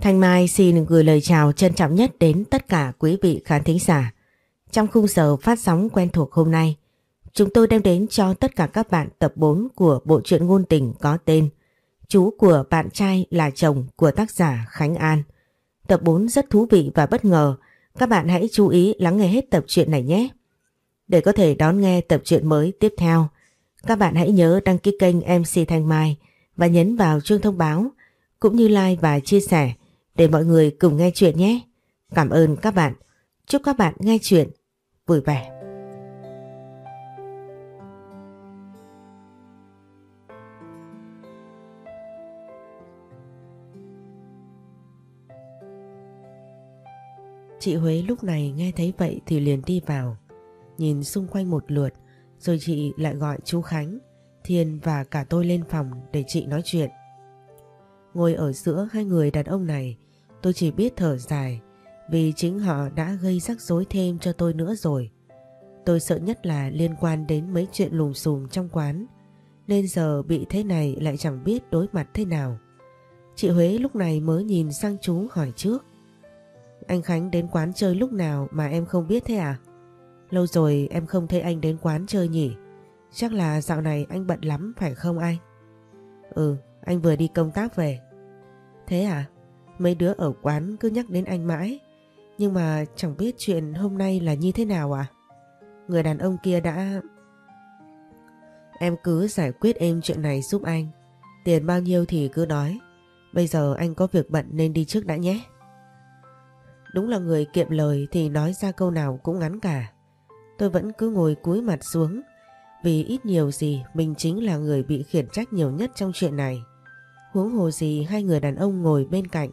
Thanh Mai xin gửi lời chào trân trọng nhất đến tất cả quý vị khán thính giả. Trong khung giờ phát sóng quen thuộc hôm nay, chúng tôi đem đến cho tất cả các bạn tập 4 của bộ truyện ngôn tình có tên Chú của bạn trai là chồng của tác giả Khánh An. Tập 4 rất thú vị và bất ngờ, các bạn hãy chú ý lắng nghe hết tập truyện này nhé. Để có thể đón nghe tập truyện mới tiếp theo, các bạn hãy nhớ đăng ký kênh MC Thanh Mai và nhấn vào chuông thông báo cũng như like và chia sẻ để mọi người cùng nghe chuyện nhé. Cảm ơn các bạn. Chúc các bạn nghe chuyện vui vẻ. Chị Huế lúc này nghe thấy vậy thì liền đi vào, nhìn xung quanh một lượt rồi chị lại gọi chú Khánh, Thiên và cả tôi lên phòng để chị nói chuyện. Ngồi ở giữa hai người đàn ông này, tôi chỉ biết thở dài vì chính họ đã gây rắc rối thêm cho tôi nữa rồi. Tôi sợ nhất là liên quan đến mấy chuyện lùm xùm trong quán, nên giờ bị thế này lại chẳng biết đối mặt thế nào. Chị Huế lúc này mới nhìn sang chú hỏi trước. Anh Khánh đến quán chơi lúc nào mà em không biết thế à? Lâu rồi em không thấy anh đến quán chơi nhỉ? Chắc là dạo này anh bận lắm phải không anh? Ừ, anh vừa đi công tác về. Thế à? Mấy đứa ở quán cứ nhắc đến anh mãi. Nhưng mà chẳng biết chuyện hôm nay là như thế nào à? Người đàn ông kia đã... Em cứ giải quyết êm chuyện này giúp anh. Tiền bao nhiêu thì cứ nói. Bây giờ anh có việc bận nên đi trước đã nhé. Đúng là người kiệm lời thì nói ra câu nào cũng ngắn cả. Tôi vẫn cứ ngồi cúi mặt xuống vì ít nhiều gì, mình chính là người bị khiển trách nhiều nhất trong chuyện này. Huống hồ gì hai người đàn ông ngồi bên cạnh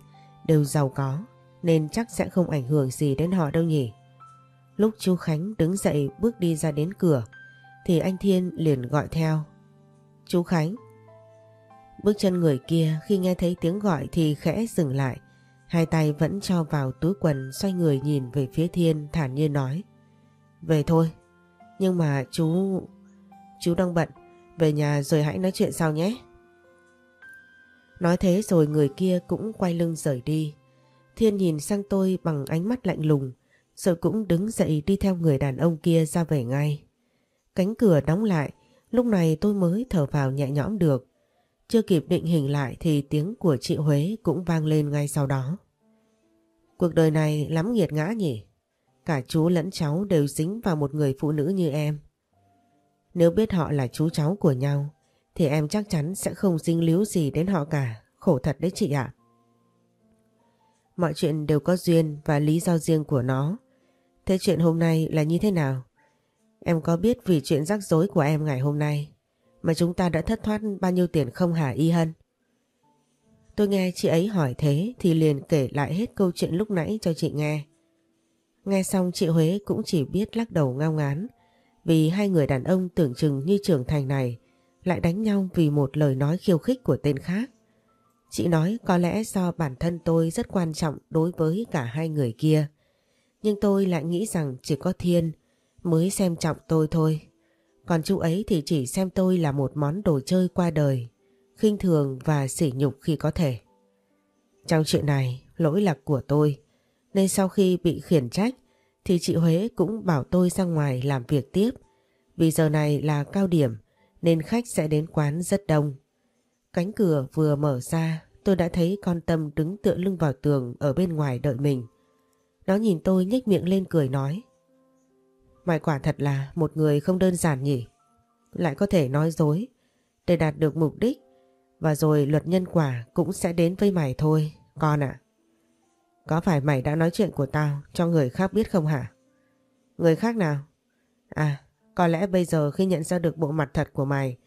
đều giàu có, nên chắc sẽ không ảnh hưởng gì đến họ đâu nhỉ. Lúc chú Khánh đứng dậy bước đi ra đến cửa, thì anh Thiên liền gọi theo. Chú Khánh. Bước chân người kia, khi nghe thấy tiếng gọi thì khẽ dừng lại. Hai tay vẫn cho vào túi quần, xoay người nhìn về phía Thiên, thản nhiên nói. Về thôi. Nhưng mà chú... Chú đang bận. Về nhà rồi hãy nói chuyện sau nhé. Nói thế rồi người kia cũng quay lưng rời đi. Thiên nhìn sang tôi bằng ánh mắt lạnh lùng, rồi cũng đứng dậy đi theo người đàn ông kia ra về ngay. Cánh cửa đóng lại, lúc này tôi mới thở vào nhẹ nhõm được. Chưa kịp định hình lại thì tiếng của chị Huế cũng vang lên ngay sau đó. Cuộc đời này lắm nghiệt ngã nhỉ? Cả chú lẫn cháu đều dính vào một người phụ nữ như em. Nếu biết họ là chú cháu của nhau, thì em chắc chắn sẽ không dính líu gì đến họ cả. Khổ thật đấy chị ạ. Mọi chuyện đều có duyên và lý do riêng của nó. Thế chuyện hôm nay là như thế nào? Em có biết vì chuyện rắc rối của em ngày hôm nay mà chúng ta đã thất thoát bao nhiêu tiền không hả Y Hân? Tôi nghe chị ấy hỏi thế thì liền kể lại hết câu chuyện lúc nãy cho chị nghe. Nghe xong chị Huế cũng chỉ biết lắc đầu ngao ngán vì hai người đàn ông tưởng chừng như trưởng thành này lại đánh nhau vì một lời nói khiêu khích của tên khác. Chị nói có lẽ do bản thân tôi rất quan trọng đối với cả hai người kia. Nhưng tôi lại nghĩ rằng chỉ có Thiên mới xem trọng tôi thôi. Còn chú ấy thì chỉ xem tôi là một món đồ chơi qua đời, khinh thường và sỉ nhục khi có thể. Trong chuyện này, lỗi là của tôi. Nên sau khi bị khiển trách thì chị Huế cũng bảo tôi ra ngoài làm việc tiếp. Vì giờ này là cao điểm nên khách sẽ đến quán rất đông. Cánh cửa vừa mở ra tôi đã thấy con Tâm đứng tựa lưng vào tường ở bên ngoài đợi mình. Nó nhìn tôi nhếch miệng lên cười nói Mày quả thật là một người không đơn giản nhỉ? Lại có thể nói dối để đạt được mục đích và rồi luật nhân quả cũng sẽ đến với mày thôi, con ạ. Có phải mày đã nói chuyện của tao cho người khác biết không hả? Người khác nào? À, có lẽ bây giờ khi nhận ra được bộ mặt thật của mày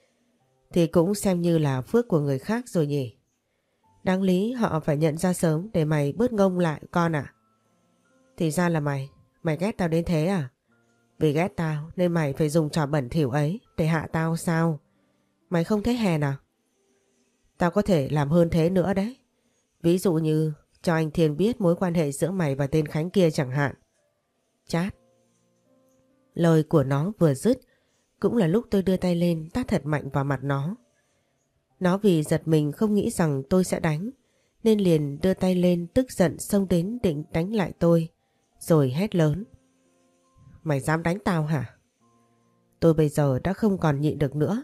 thì cũng xem như là phước của người khác rồi nhỉ? Đáng lý họ phải nhận ra sớm để mày bớt ngông lại con ạ. Thì ra là mày, mày ghét tao đến thế à? Vì ghét tao nên mày phải dùng trò bẩn thỉu ấy để hạ tao sao? Mày không thấy hèn à? Tao có thể làm hơn thế nữa đấy. Ví dụ như cho anh Thiên biết mối quan hệ giữa mày và tên Khánh kia chẳng hạn. Chát. Lời của nó vừa dứt, cũng là lúc tôi đưa tay lên tát thật mạnh vào mặt nó. Nó vì giật mình không nghĩ rằng tôi sẽ đánh, nên liền đưa tay lên tức giận xông đến định đánh lại tôi, rồi hét lớn. Mày dám đánh tao hả? Tôi bây giờ đã không còn nhịn được nữa,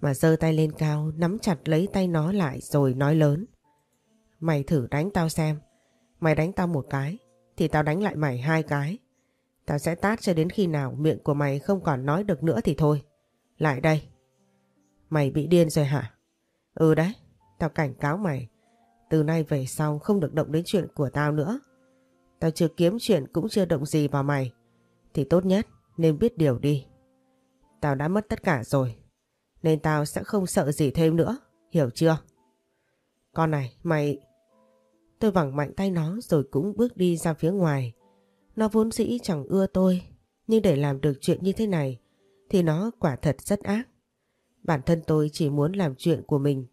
mà giơ tay lên cao nắm chặt lấy tay nó lại rồi nói lớn. Mày thử đánh tao xem, mày đánh tao một cái, thì tao đánh lại mày hai cái. Tao sẽ tát cho đến khi nào miệng của mày không còn nói được nữa thì thôi. Lại đây. Mày bị điên rồi hả? Ừ đấy, tao cảnh cáo mày. Từ nay về sau không được động đến chuyện của tao nữa. Tao chưa kiếm chuyện cũng chưa động gì vào mày. Thì tốt nhất nên biết điều đi. Tao đã mất tất cả rồi. Nên tao sẽ không sợ gì thêm nữa. Hiểu chưa? Con này, mày... Tôi vẳng mạnh tay nó rồi cũng bước đi ra phía ngoài. Nó vốn dĩ chẳng ưa tôi. Nhưng để làm được chuyện như thế này thì nó quả thật rất ác. Bản thân tôi chỉ muốn làm chuyện của mình.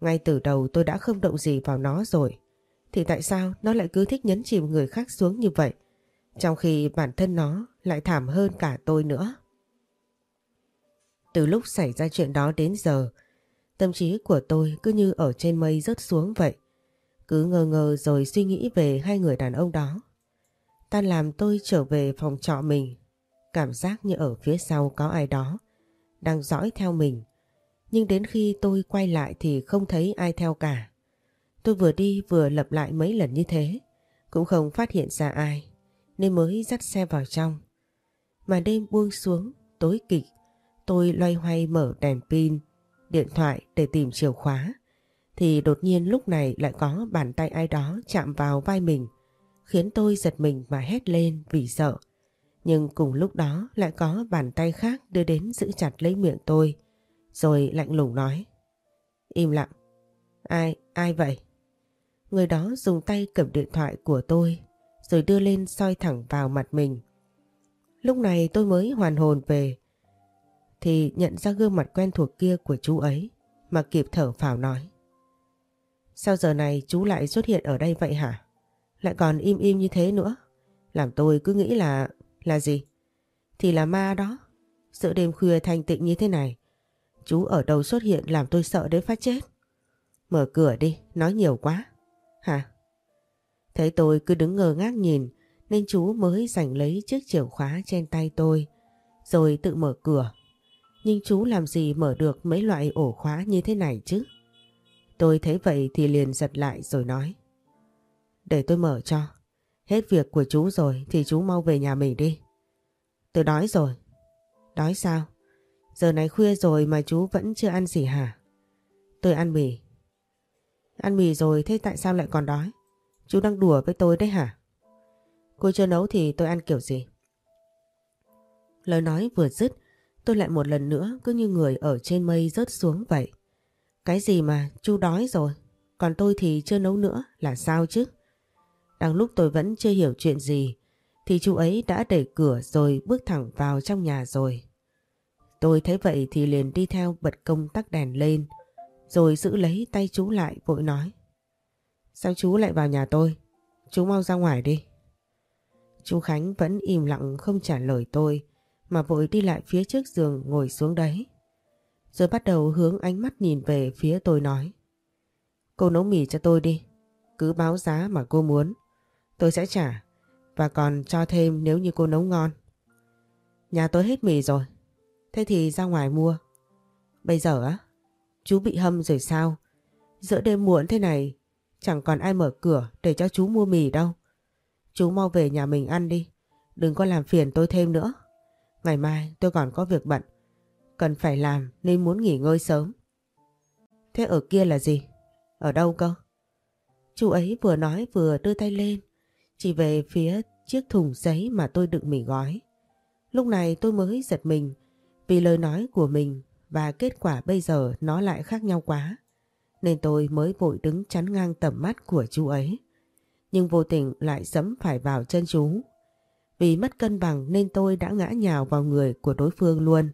Ngay từ đầu tôi đã không động gì vào nó rồi. Thì tại sao nó lại cứ thích nhấn chìm người khác xuống như vậy? Trong khi bản thân nó lại thảm hơn cả tôi nữa. Từ lúc xảy ra chuyện đó đến giờ, tâm trí của tôi cứ như ở trên mây rớt xuống vậy. Cứ ngơ ngơ rồi suy nghĩ về hai người đàn ông đó. Ta làm tôi trở về phòng trọ mình, cảm giác như ở phía sau có ai đó đang dõi theo mình. Nhưng đến khi tôi quay lại thì không thấy ai theo cả. Tôi vừa đi vừa lặp lại mấy lần như thế, cũng không phát hiện ra ai, nên mới dắt xe vào trong. Mà đêm buông xuống, tối kịch, tôi loay hoay mở đèn pin, điện thoại để tìm chìa khóa. Thì đột nhiên lúc này lại có bàn tay ai đó chạm vào vai mình, khiến tôi giật mình và hét lên vì sợ. Nhưng cùng lúc đó lại có bàn tay khác đưa đến giữ chặt lấy miệng tôi, rồi lạnh lùng nói. Im lặng. Ai, ai vậy? Người đó dùng tay cầm điện thoại của tôi, rồi đưa lên soi thẳng vào mặt mình. Lúc này tôi mới hoàn hồn về, thì nhận ra gương mặt quen thuộc kia của chú ấy, mà kịp thở phào nói. Sao giờ này chú lại xuất hiện ở đây vậy hả? Lại còn im im như thế nữa. Làm tôi cứ nghĩ là là gì? Thì là ma đó. Sự đêm khuya thanh tịnh như thế này. Chú ở đâu xuất hiện làm tôi sợ đến phát chết. Mở cửa đi, nói nhiều quá. Hả? Thấy tôi cứ đứng ngơ ngác nhìn nên chú mới giành lấy chiếc chìa khóa trên tay tôi rồi tự mở cửa. Nhưng chú làm gì mở được mấy loại ổ khóa như thế này chứ? Tôi thấy vậy thì liền giật lại rồi nói. Để tôi mở cho. Hết việc của chú rồi thì chú mau về nhà mình đi. Tôi đói rồi. Đói sao? Giờ này khuya rồi mà chú vẫn chưa ăn gì hả? Tôi ăn mì. Ăn mì rồi thế tại sao lại còn đói? Chú đang đùa với tôi đấy hả? Cô chưa nấu thì tôi ăn kiểu gì? Lời nói vừa dứt, tôi lại một lần nữa cứ như người ở trên mây rớt xuống vậy. Cái gì mà chú đói rồi, còn tôi thì chưa nấu nữa là sao chứ? Đang lúc tôi vẫn chưa hiểu chuyện gì, thì chú ấy đã đẩy cửa rồi bước thẳng vào trong nhà rồi. Tôi thấy vậy thì liền đi theo bật công tắc đèn lên, rồi giữ lấy tay chú lại, vội nói. Sao chú lại vào nhà tôi? Chú mau ra ngoài đi. Chú Khánh vẫn im lặng không trả lời tôi, mà vội đi lại phía trước giường ngồi xuống đấy. Rồi bắt đầu hướng ánh mắt nhìn về phía tôi nói. Cô nấu mì cho tôi đi. Cứ báo giá mà cô muốn. Tôi sẽ trả và còn cho thêm nếu như cô nấu ngon. Nhà tôi hết mì rồi. Thế thì ra ngoài mua. Bây giờ á, chú bị hâm rồi sao? Giữa đêm muộn thế này, chẳng còn ai mở cửa để cho chú mua mì đâu. Chú mau về nhà mình ăn đi, đừng có làm phiền tôi thêm nữa. Ngày mai tôi còn có việc bận, cần phải làm nên muốn nghỉ ngơi sớm. Thế ở kia là gì? Ở đâu cơ? Chú ấy vừa nói vừa đưa tay lên, chỉ về phía chiếc thùng giấy mà tôi đựng mì gói. Lúc này tôi mới giật mình, vì lời nói của mình và kết quả bây giờ nó lại khác nhau quá. Nên tôi mới vội đứng chắn ngang tầm mắt của chú ấy. Nhưng vô tình lại dẫm phải vào chân chú. Vì mất cân bằng nên tôi đã ngã nhào vào người của đối phương luôn.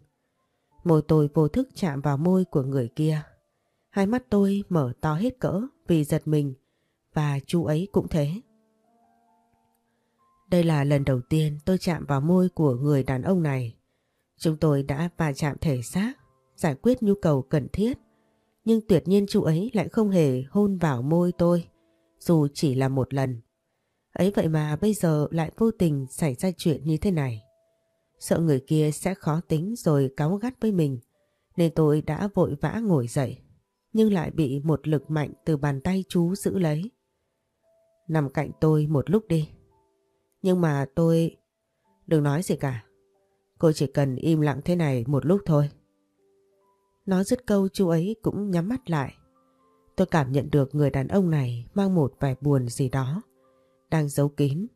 Môi tôi vô thức chạm vào môi của người kia. Hai mắt tôi mở to hết cỡ vì giật mình, và chú ấy cũng thế. Đây là lần đầu tiên tôi chạm vào môi của người đàn ông này. Chúng tôi đã va chạm thể xác, giải quyết nhu cầu cần thiết. Nhưng tuyệt nhiên chú ấy lại không hề hôn vào môi tôi, dù chỉ là một lần. Ấy vậy mà bây giờ lại vô tình xảy ra chuyện như thế này. Sợ người kia sẽ khó tính rồi cáu gắt với mình, nên tôi đã vội vã ngồi dậy, nhưng lại bị một lực mạnh từ bàn tay chú giữ lấy. Nằm cạnh tôi một lúc đi. Nhưng mà tôi... Đừng nói gì cả. Cô chỉ cần im lặng thế này một lúc thôi. Nói dứt câu chú ấy cũng nhắm mắt lại. Tôi cảm nhận được người đàn ông này mang một vẻ buồn gì đó, đang giấu kín.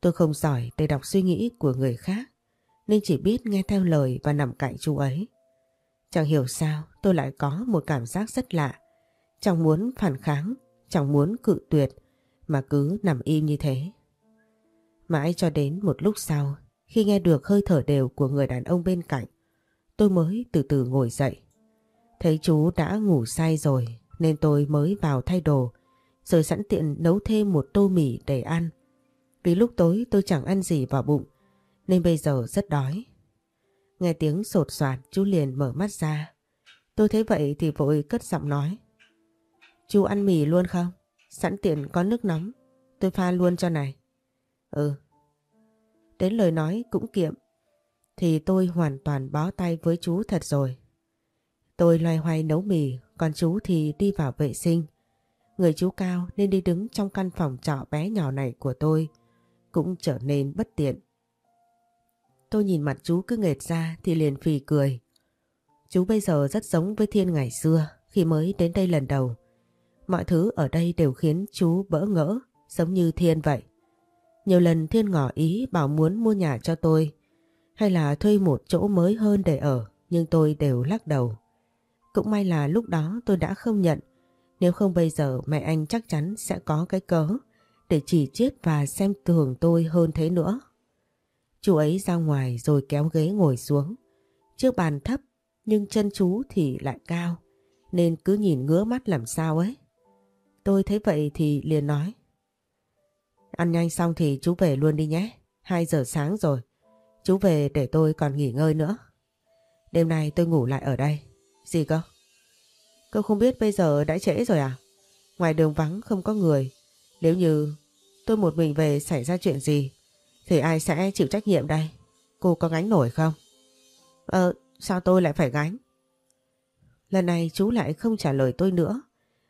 Tôi không giỏi để đọc suy nghĩ của người khác, nên chỉ biết nghe theo lời và nằm cạnh chú ấy. Chẳng hiểu sao tôi lại có một cảm giác rất lạ, chẳng muốn phản kháng, chẳng muốn cự tuyệt, mà cứ nằm im như thế. Mãi cho đến một lúc sau, khi nghe được hơi thở đều của người đàn ông bên cạnh, tôi mới từ từ ngồi dậy. Thấy chú đã ngủ say rồi nên tôi mới vào thay đồ rồi sẵn tiện nấu thêm một tô mì để ăn. Vì lúc tối tôi chẳng ăn gì vào bụng nên bây giờ rất đói. Nghe tiếng sột soạt chú liền mở mắt ra. Tôi thấy vậy thì vội cất giọng nói. Chú ăn mì luôn không? Sẵn tiện có nước nóng. Tôi pha luôn cho này. Ừ. Đến lời nói cũng kiệm. Thì tôi hoàn toàn bó tay với chú thật rồi. Tôi loay hoay nấu mì, còn chú thì đi vào vệ sinh. Người chú cao nên đi đứng trong căn phòng trọ bé nhỏ này của tôi cũng trở nên bất tiện. Tôi nhìn mặt chú cứ nghệt ra thì liền phì cười. Chú bây giờ rất giống với Thiên ngày xưa khi mới đến đây lần đầu. Mọi thứ ở đây đều khiến chú bỡ ngỡ, giống như Thiên vậy. Nhiều lần Thiên ngỏ ý bảo muốn mua nhà cho tôi hay là thuê một chỗ mới hơn để ở, nhưng tôi đều lắc đầu. Cũng may là lúc đó tôi đã không nhận, nếu không bây giờ mẹ anh chắc chắn sẽ có cái cớ để chỉ chiết và xem thường tôi hơn thế nữa. Chú ấy ra ngoài rồi kéo ghế ngồi xuống. Trước bàn thấp nhưng chân chú thì lại cao nên cứ nhìn ngứa mắt làm sao ấy. Tôi thấy vậy thì liền nói. Ăn nhanh xong thì chú về luôn đi nhé. 2 giờ sáng rồi. Chú về để tôi còn nghỉ ngơi nữa. Đêm nay tôi ngủ lại ở đây. Gì cơ? Cô không biết bây giờ đã trễ rồi à? Ngoài đường vắng không có người. Nếu như tôi một mình về xảy ra chuyện gì thì ai sẽ chịu trách nhiệm đây? Cô có gánh nổi không? Ờ, sao tôi lại phải gánh? Lần này chú lại không trả lời tôi nữa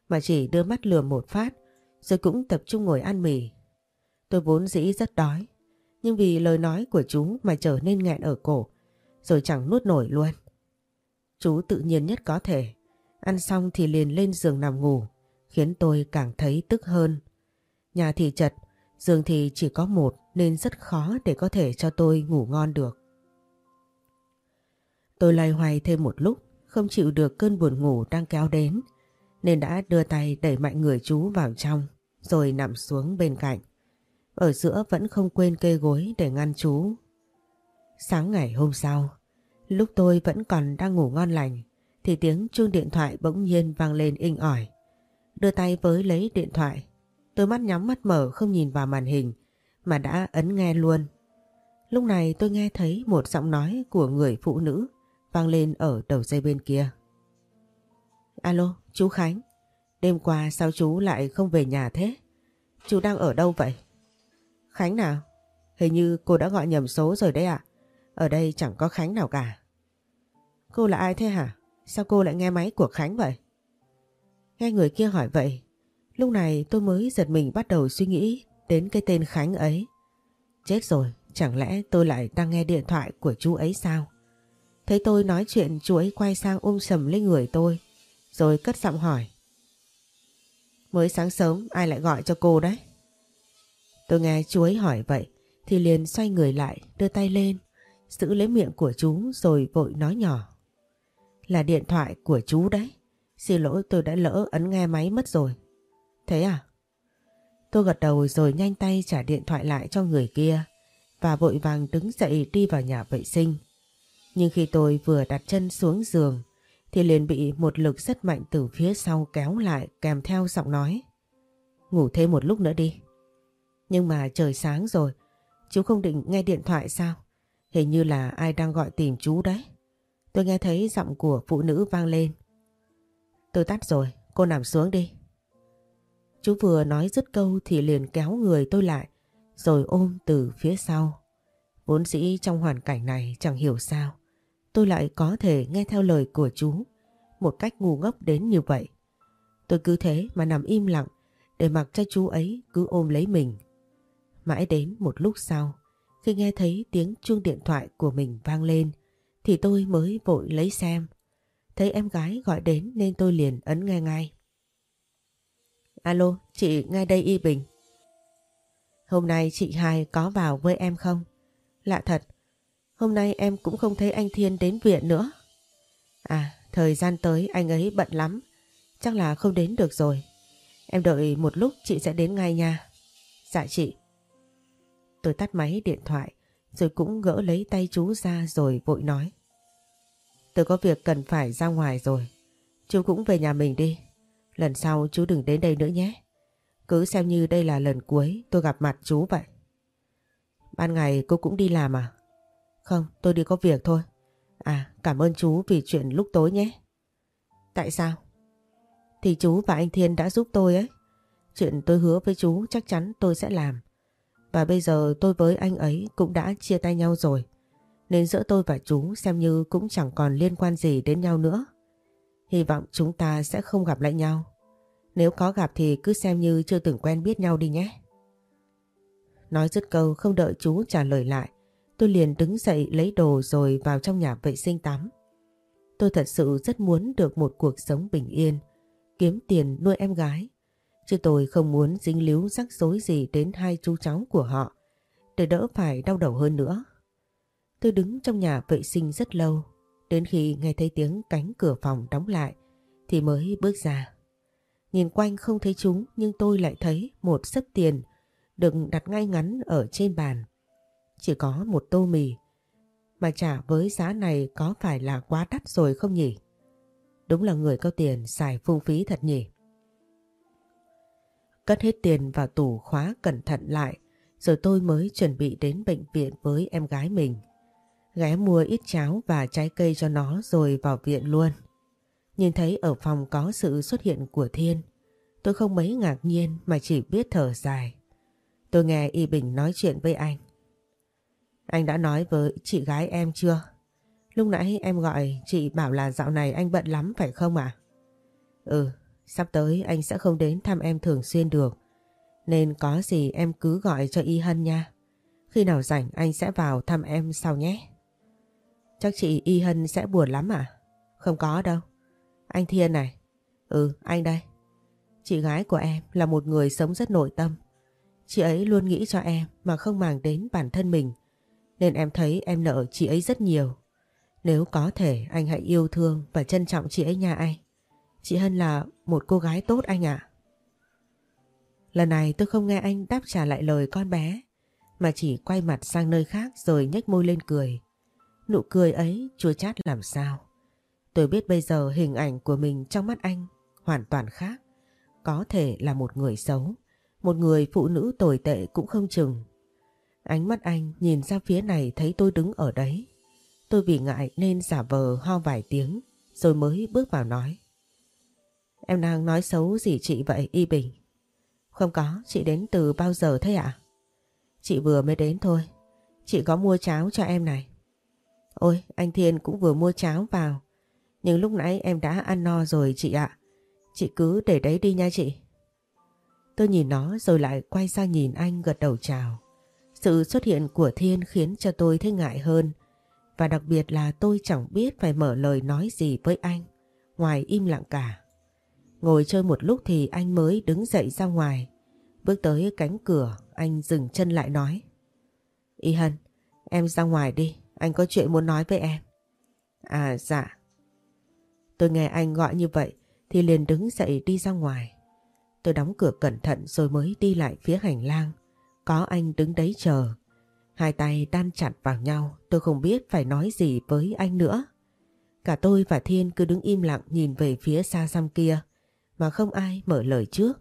mà chỉ đưa mắt lườm một phát rồi cũng tập trung ngồi ăn mì. Tôi vốn dĩ rất đói nhưng vì lời nói của chú mà trở nên nghẹn ở cổ rồi chẳng nuốt nổi luôn. Chú tự nhiên nhất có thể ăn xong thì liền lên giường nằm ngủ khiến tôi càng thấy tức hơn. Nhà thì chật, giường thì chỉ có một nên rất khó để có thể cho tôi ngủ ngon được. Tôi lay hoay thêm một lúc, không chịu được cơn buồn ngủ đang kéo đến, nên đã đưa tay đẩy mạnh người chú vào trong, rồi nằm xuống bên cạnh. Ở giữa vẫn không quên kê gối để ngăn chú. Sáng ngày hôm sau, lúc tôi vẫn còn đang ngủ ngon lành, thì tiếng chuông điện thoại bỗng nhiên vang lên inh ỏi. Đưa tay với lấy điện thoại, tôi mắt nhắm mắt mở không nhìn vào màn hình, mà đã ấn nghe luôn. Lúc này tôi nghe thấy một giọng nói của người phụ nữ vang lên ở đầu dây bên kia. Alo, chú Khánh. Đêm qua sao chú lại không về nhà thế? Chú đang ở đâu vậy? Khánh nào? Hình như cô đã gọi nhầm số rồi đấy ạ. Ở đây chẳng có Khánh nào cả. Cô là ai thế hả? Sao cô lại nghe máy của Khánh vậy? Nghe người kia hỏi vậy, lúc này tôi mới giật mình bắt đầu suy nghĩ đến cái tên Khánh ấy. Chết rồi, chẳng lẽ tôi lại đang nghe điện thoại của chú ấy sao? Thấy tôi nói chuyện chú ấy quay sang ôm sầm lên người tôi, rồi cất giọng hỏi. Mới sáng sớm ai lại gọi cho cô đấy? Tôi nghe chú ấy hỏi vậy, thì liền xoay người lại, đưa tay lên, giữ lấy miệng của chú rồi vội nói nhỏ. Là điện thoại của chú đấy. Xin lỗi tôi đã lỡ ấn nghe máy mất rồi. Thế à? Tôi gật đầu rồi nhanh tay trả điện thoại lại cho người kia và vội vàng đứng dậy đi vào nhà vệ sinh. Nhưng khi tôi vừa đặt chân xuống giường, thì liền bị một lực rất mạnh từ phía sau kéo lại kèm theo giọng nói. Ngủ thêm một lúc nữa đi. Nhưng mà trời sáng rồi, chú không định nghe điện thoại sao? Hình như là ai đang gọi tìm chú đấy. Tôi nghe thấy giọng của phụ nữ vang lên. Tôi tắt rồi, cô nằm xuống đi. Chú vừa nói dứt câu thì liền kéo người tôi lại rồi ôm từ phía sau. Vốn dĩ trong hoàn cảnh này chẳng hiểu sao tôi lại có thể nghe theo lời của chú một cách ngu ngốc đến như vậy. Tôi cứ thế mà nằm im lặng để mặc cho chú ấy cứ ôm lấy mình. Mãi đến một lúc sau khi nghe thấy tiếng chuông điện thoại của mình vang lên thì tôi mới vội lấy xem. Thấy em gái gọi đến nên tôi liền ấn nghe ngay. Alo, chị ngay đây Y Bình. Hôm nay chị Hai có vào với em không? Lạ thật, hôm nay em cũng không thấy anh Thiên đến viện nữa. À, thời gian tới anh ấy bận lắm, chắc là không đến được rồi. Em đợi một lúc chị sẽ đến ngay nha. Dạ chị. Tôi tắt máy điện thoại rồi cũng gỡ lấy tay chú ra rồi vội nói. Tôi có việc cần phải ra ngoài rồi. Chú cũng về nhà mình đi. Lần sau chú đừng đến đây nữa nhé. Cứ xem như đây là lần cuối tôi gặp mặt chú vậy. Ban ngày cô cũng đi làm à? Không, tôi đi có việc thôi. À, cảm ơn chú vì chuyện lúc tối nhé. Tại sao? Thì chú và anh Thiên đã giúp tôi ấy. Chuyện tôi hứa với chú chắc chắn tôi sẽ làm. Và bây giờ tôi với anh ấy cũng đã chia tay nhau rồi. Nên giữa tôi và chú xem như cũng chẳng còn liên quan gì đến nhau nữa. Hy vọng chúng ta sẽ không gặp lại nhau. Nếu có gặp thì cứ xem như chưa từng quen biết nhau đi nhé. Nói dứt câu không đợi chú trả lời lại. Tôi liền đứng dậy lấy đồ rồi vào trong nhà vệ sinh tắm. Tôi thật sự rất muốn được một cuộc sống bình yên, kiếm tiền nuôi em gái. Chứ tôi không muốn dính líu rắc rối gì đến hai chú cháu của họ, để đỡ phải đau đầu hơn nữa. Tôi đứng trong nhà vệ sinh rất lâu, đến khi nghe thấy tiếng cánh cửa phòng đóng lại thì mới bước ra. Nhìn quanh không thấy chúng nhưng tôi lại thấy một sấp tiền được đặt ngay ngắn ở trên bàn. Chỉ có một tô mì mà trả với giá này có phải là quá đắt rồi không nhỉ? Đúng là người có tiền xài phung phí thật nhỉ? Cất hết tiền vào tủ khóa cẩn thận lại rồi tôi mới chuẩn bị đến bệnh viện với em gái mình. Ghé mua ít cháo và trái cây cho nó rồi vào viện luôn. Nhìn thấy ở phòng có sự xuất hiện của Thiên. Tôi không mấy ngạc nhiên mà chỉ biết thở dài. Tôi nghe Y Bình nói chuyện với anh. Anh đã nói với chị gái em chưa? Lúc nãy em gọi chị bảo là dạo này anh bận lắm phải không ạ? Ừ, sắp tới anh sẽ không đến thăm em thường xuyên được. Nên có gì em cứ gọi cho Y Hân nha. Khi nào rảnh anh sẽ vào thăm em sau nhé. Chắc chị Y Hân sẽ buồn lắm à? Không có đâu. Anh Thiên này. Ừ, anh đây. Chị gái của em là một người sống rất nội tâm. Chị ấy luôn nghĩ cho em mà không màng đến bản thân mình. Nên em thấy em nợ chị ấy rất nhiều. Nếu có thể anh hãy yêu thương và trân trọng chị ấy nha anh. Chị Hân là một cô gái tốt anh ạ. Lần này tôi không nghe anh đáp trả lại lời con bé mà chỉ quay mặt sang nơi khác rồi nhếch môi lên cười. Nụ cười ấy chua chát làm sao. Tôi biết bây giờ hình ảnh của mình trong mắt anh hoàn toàn khác. Có thể là một người xấu, một người phụ nữ tồi tệ cũng không chừng. Ánh mắt anh nhìn ra phía này thấy tôi đứng ở đấy. Tôi vì ngại nên giả vờ ho vài tiếng rồi mới bước vào nói. Em đang nói xấu gì chị vậy Y Bình? Không có, chị đến từ bao giờ thế ạ? Chị vừa mới đến thôi. Chị có mua cháo cho em này. Ôi, anh Thiên cũng vừa mua cháo vào. Nhưng lúc nãy em đã ăn no rồi chị ạ. Chị cứ để đấy đi nha chị. Tôi nhìn nó rồi lại quay sang nhìn anh gật đầu chào. Sự xuất hiện của Thiên khiến cho tôi thấy ngại hơn. Và đặc biệt là tôi chẳng biết phải mở lời nói gì với anh. Ngoài im lặng cả. Ngồi chơi một lúc thì anh mới đứng dậy ra ngoài. Bước tới cánh cửa, anh dừng chân lại nói. Y Hân, em ra ngoài đi, anh có chuyện muốn nói với em. À dạ. Tôi nghe anh gọi như vậy thì liền đứng dậy đi ra ngoài. Tôi đóng cửa cẩn thận rồi mới đi lại phía hành lang. Có anh đứng đấy chờ. Hai tay đan chặt vào nhau tôi không biết phải nói gì với anh nữa. Cả tôi và Thiên cứ đứng im lặng nhìn về phía xa xăm kia mà không ai mở lời trước.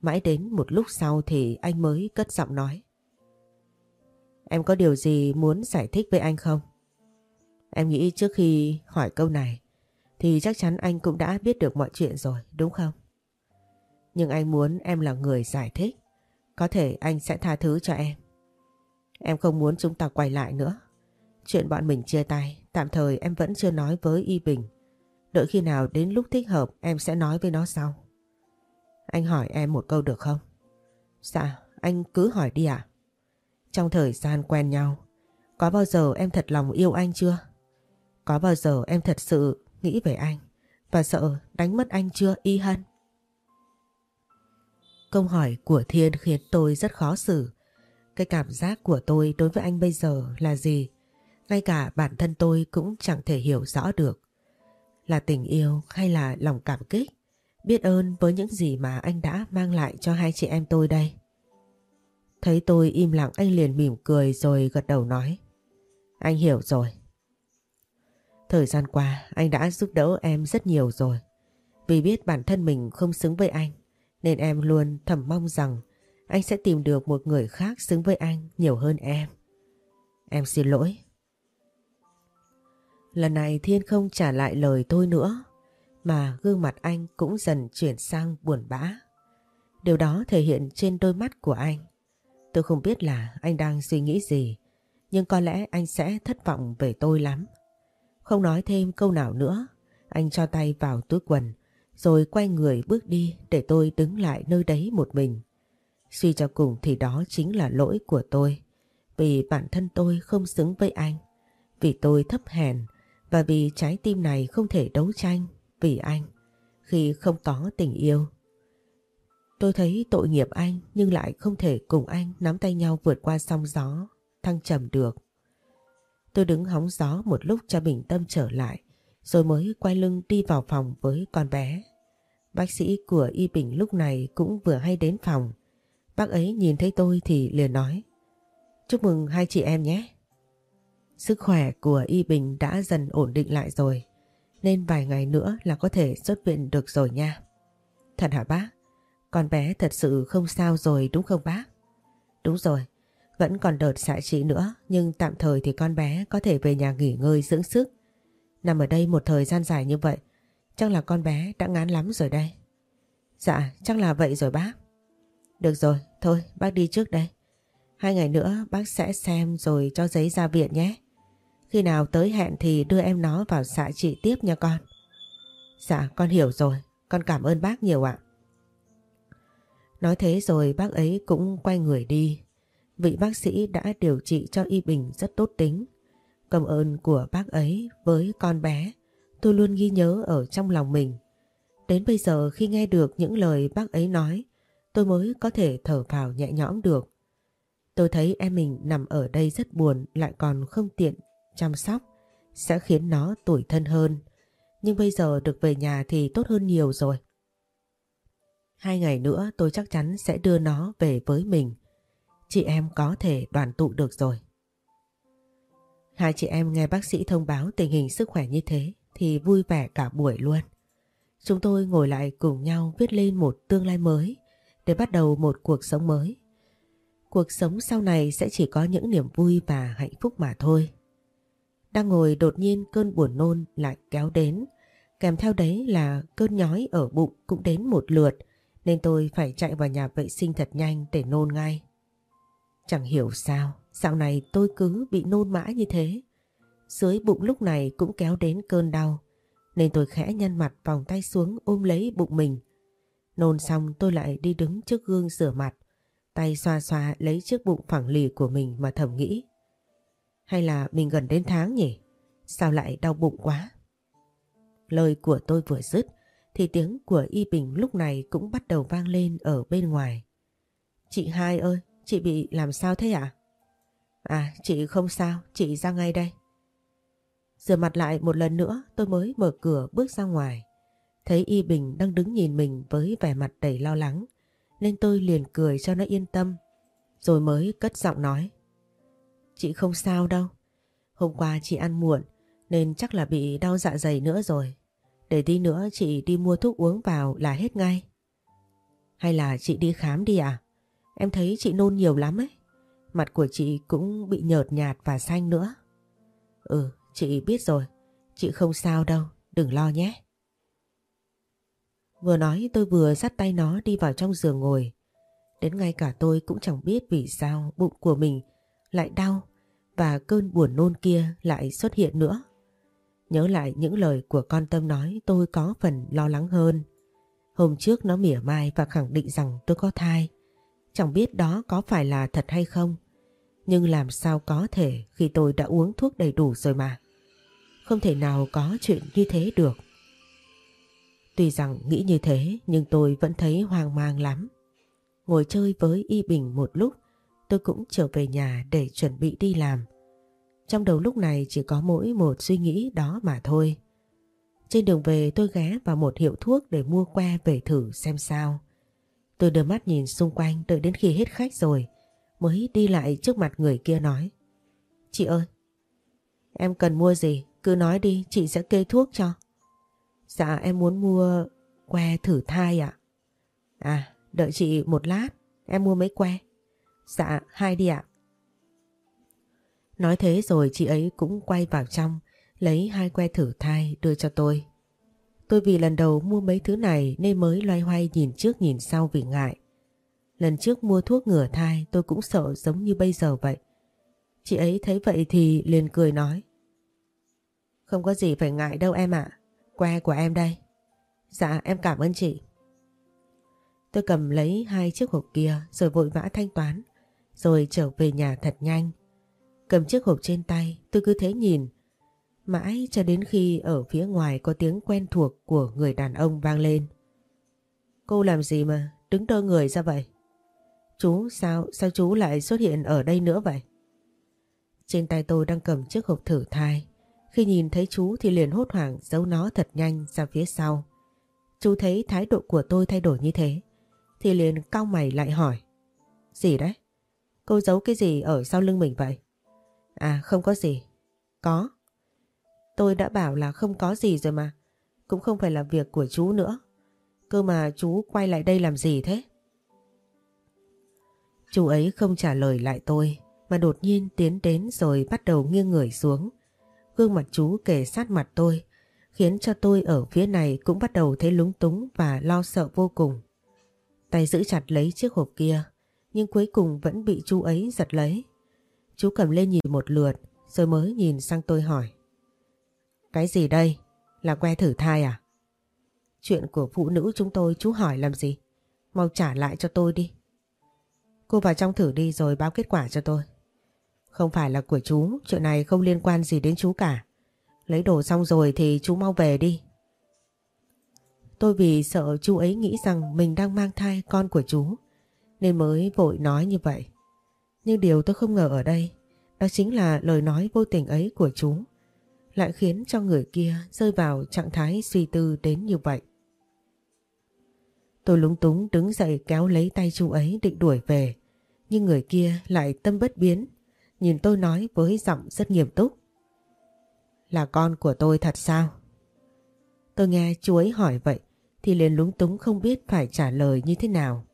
Mãi đến một lúc sau thì anh mới cất giọng nói. Em có điều gì muốn giải thích với anh không? Em nghĩ trước khi hỏi câu này thì chắc chắn anh cũng đã biết được mọi chuyện rồi, đúng không? Nhưng anh muốn em là người giải thích. Có thể anh sẽ tha thứ cho em. Em không muốn chúng ta quay lại nữa. Chuyện bọn mình chia tay, tạm thời em vẫn chưa nói với Y Bình. Đợi khi nào đến lúc thích hợp em sẽ nói với nó sau. Anh hỏi em một câu được không? Dạ, anh cứ hỏi đi ạ. Trong thời gian quen nhau, có bao giờ em thật lòng yêu anh chưa? Có bao giờ em thật sự nghĩ về anh và sợ đánh mất anh chưa y hân? Câu hỏi của Thiên khiến tôi rất khó xử. Cái cảm giác của tôi đối với anh bây giờ là gì? Ngay cả bản thân tôi cũng chẳng thể hiểu rõ được. Là tình yêu hay là lòng cảm kích? Biết ơn với những gì mà anh đã mang lại cho hai chị em tôi đây. Thấy tôi im lặng, anh liền mỉm cười rồi gật đầu nói. Anh hiểu rồi. Thời gian qua, anh đã giúp đỡ em rất nhiều rồi. Vì biết bản thân mình không xứng với anh, nên em luôn thầm mong rằng anh sẽ tìm được một người khác xứng với anh nhiều hơn em. Em xin lỗi. Lần này Thiên không trả lại lời tôi nữa mà gương mặt anh cũng dần chuyển sang buồn bã. Điều đó thể hiện trên đôi mắt của anh. Tôi không biết là anh đang suy nghĩ gì nhưng có lẽ anh sẽ thất vọng về tôi lắm. Không nói thêm câu nào nữa, anh cho tay vào túi quần, rồi quay người bước đi để tôi đứng lại nơi đấy một mình. Suy cho cùng thì đó chính là lỗi của tôi, vì bản thân tôi không xứng với anh, vì tôi thấp hèn và vì trái tim này không thể đấu tranh vì anh khi không có tình yêu. Tôi thấy tội nghiệp anh nhưng lại không thể cùng anh nắm tay nhau vượt qua sóng gió thăng trầm được. Tôi đứng hóng gió một lúc cho bình tâm trở lại, rồi mới quay lưng đi vào phòng với con bé. Bác sĩ của Y Bình lúc này cũng vừa hay đến phòng. Bác ấy nhìn thấy tôi thì liền nói Chúc mừng hai chị em nhé. Sức khỏe của Y Bình đã dần ổn định lại rồi, nên vài ngày nữa là có thể xuất viện được rồi nha. Thật hả bác? Con bé thật sự không sao rồi đúng không bác? Đúng rồi, vẫn còn đợt xạ trị nữa nhưng tạm thời thì con bé có thể về nhà nghỉ ngơi dưỡng sức. Nằm ở đây một thời gian dài như vậy chắc là con bé đã ngán lắm rồi đây. Dạ chắc là vậy rồi bác. Được rồi thôi bác đi trước đây. Hai ngày nữa bác sẽ xem rồi cho giấy ra viện nhé. Khi nào tới hẹn thì đưa em nó vào xạ trị tiếp nha con. Dạ con hiểu rồi, con cảm ơn bác nhiều ạ. Nói thế rồi bác ấy cũng quay người đi Vị bác sĩ đã điều trị cho Y Bình rất tốt tính. Cảm ơn của bác ấy với con bé, tôi luôn ghi nhớ ở trong lòng mình. Đến bây giờ khi nghe được những lời bác ấy nói, tôi mới có thể thở vào nhẹ nhõm được. Tôi thấy em mình nằm ở đây rất buồn lại còn không tiện chăm sóc, sẽ khiến nó tủi thân hơn. Nhưng bây giờ được về nhà thì tốt hơn nhiều rồi. Hai ngày nữa tôi chắc chắn sẽ đưa nó về với mình chị em có thể đoàn tụ được rồi. Hai chị em nghe bác sĩ thông báo tình hình sức khỏe như thế thì vui vẻ cả buổi luôn. Chúng tôi ngồi lại cùng nhau viết lên một tương lai mới để bắt đầu một cuộc sống mới. Cuộc sống sau này sẽ chỉ có những niềm vui và hạnh phúc mà thôi. Đang ngồi đột nhiên cơn buồn nôn lại kéo đến, kèm theo đấy là cơn nhói ở bụng cũng đến một lượt nên tôi phải chạy vào nhà vệ sinh thật nhanh để nôn ngay. Chẳng hiểu sao, dạo này tôi cứ bị nôn mãi như thế. Dưới bụng lúc này cũng kéo đến cơn đau, nên tôi khẽ nhăn mặt vòng tay xuống ôm lấy bụng mình. Nôn xong tôi lại đi đứng trước gương rửa mặt, tay xoa xoa lấy chiếc bụng phẳng lì của mình mà thầm nghĩ. Hay là mình gần đến tháng nhỉ? Sao lại đau bụng quá? Lời của tôi vừa dứt thì tiếng của Y Bình lúc này cũng bắt đầu vang lên ở bên ngoài. Chị hai ơi, Chị bị làm sao thế ạ? À? chị không sao, chị ra ngay đây. Rửa mặt lại một lần nữa tôi mới mở cửa bước ra ngoài. Thấy Y Bình đang đứng nhìn mình với vẻ mặt đầy lo lắng nên tôi liền cười cho nó yên tâm rồi mới cất giọng nói. Chị không sao đâu. Hôm qua chị ăn muộn nên chắc là bị đau dạ dày nữa rồi. Để tí nữa chị đi mua thuốc uống vào là hết ngay. Hay là chị đi khám đi à? Em thấy chị nôn nhiều lắm ấy. Mặt của chị cũng bị nhợt nhạt và xanh nữa. Ừ, chị biết rồi. Chị không sao đâu, đừng lo nhé. Vừa nói tôi vừa dắt tay nó đi vào trong giường ngồi. Đến ngay cả tôi cũng chẳng biết vì sao bụng của mình lại đau và cơn buồn nôn kia lại xuất hiện nữa. Nhớ lại những lời của con Tâm nói, tôi có phần lo lắng hơn. Hôm trước nó mỉa mai và khẳng định rằng tôi có thai. Chẳng biết đó có phải là thật hay không. Nhưng làm sao có thể khi tôi đã uống thuốc đầy đủ rồi mà. Không thể nào có chuyện như thế được. Tuy rằng nghĩ như thế, nhưng tôi vẫn thấy hoang mang lắm. Ngồi chơi với Y Bình một lúc, tôi cũng trở về nhà để chuẩn bị đi làm. Trong đầu lúc này chỉ có mỗi một suy nghĩ đó mà thôi. Trên đường về tôi ghé vào một hiệu thuốc để mua que về thử xem sao. Tôi đưa mắt nhìn xung quanh đợi đến khi hết khách rồi mới đi lại trước mặt người kia nói. Chị ơi, em cần mua gì? Cứ nói đi, chị sẽ kê thuốc cho. Dạ em muốn mua que thử thai ạ. À? đợi chị một lát, em mua mấy que. Dạ, hai đi ạ. Nói thế rồi chị ấy cũng quay vào trong, lấy hai que thử thai đưa cho tôi. Tôi vì lần đầu mua mấy thứ này nên mới loay hoay nhìn trước nhìn sau vì ngại. Lần trước mua thuốc ngừa thai tôi cũng sợ giống như bây giờ vậy. Chị ấy thấy vậy thì liền cười nói. Không có gì phải ngại đâu em ạ. Que của em đây. Dạ em cảm ơn chị. Tôi cầm lấy hai chiếc hộp kia rồi vội vã thanh toán. Rồi trở về nhà thật nhanh. Cầm chiếc hộp trên tay tôi cứ thế nhìn. Mãi cho đến khi ở phía ngoài có tiếng quen thuộc của người đàn ông vang lên. Cô làm gì mà đứng đơ người ra vậy? Chú sao, sao chú lại xuất hiện ở đây nữa vậy? Trên tay tôi đang cầm chiếc hộp thử thai. Khi nhìn thấy chú thì liền hốt hoảng giấu nó thật nhanh ra phía sau. Chú thấy thái độ của tôi thay đổi như thế. Thì liền cau mày lại hỏi. Gì đấy? Cô giấu cái gì ở sau lưng mình vậy? À không có gì. Có. Tôi đã bảo là không có gì rồi mà. Cũng không phải là việc của chú nữa. Cơ mà chú quay lại đây làm gì thế? Chú ấy không trả lời lại tôi, mà đột nhiên tiến đến rồi bắt đầu nghiêng người xuống. Gương mặt chú kề sát mặt tôi, khiến cho tôi ở phía này cũng bắt đầu thấy lúng túng và lo sợ vô cùng. Tay giữ chặt lấy chiếc hộp kia, nhưng cuối cùng vẫn bị chú ấy giật lấy. Chú cầm lên nhìn một lượt rồi mới nhìn sang tôi hỏi. Cái gì đây? Là que thử thai à? Chuyện của phụ nữ chúng tôi chú hỏi làm gì? Mau trả lại cho tôi đi. Cô vào trong thử đi rồi báo kết quả cho tôi. Không phải là của chú, chuyện này không liên quan gì đến chú cả. Lấy đồ xong rồi thì chú mau về đi. Tôi vì sợ chú ấy nghĩ rằng mình đang mang thai con của chú, nên mới vội nói như vậy. Nhưng điều tôi không ngờ ở đây, đó chính là lời nói vô tình ấy của chú, lại khiến cho người kia rơi vào trạng thái suy tư đến như vậy. Tôi lúng túng đứng dậy kéo lấy tay chú ấy định đuổi về, nhưng người kia lại tâm bất biến, nhìn tôi nói với giọng rất nghiêm túc. Là con của tôi thật sao? Tôi nghe chú ấy hỏi vậy thì liền lúng túng không biết phải trả lời như thế nào.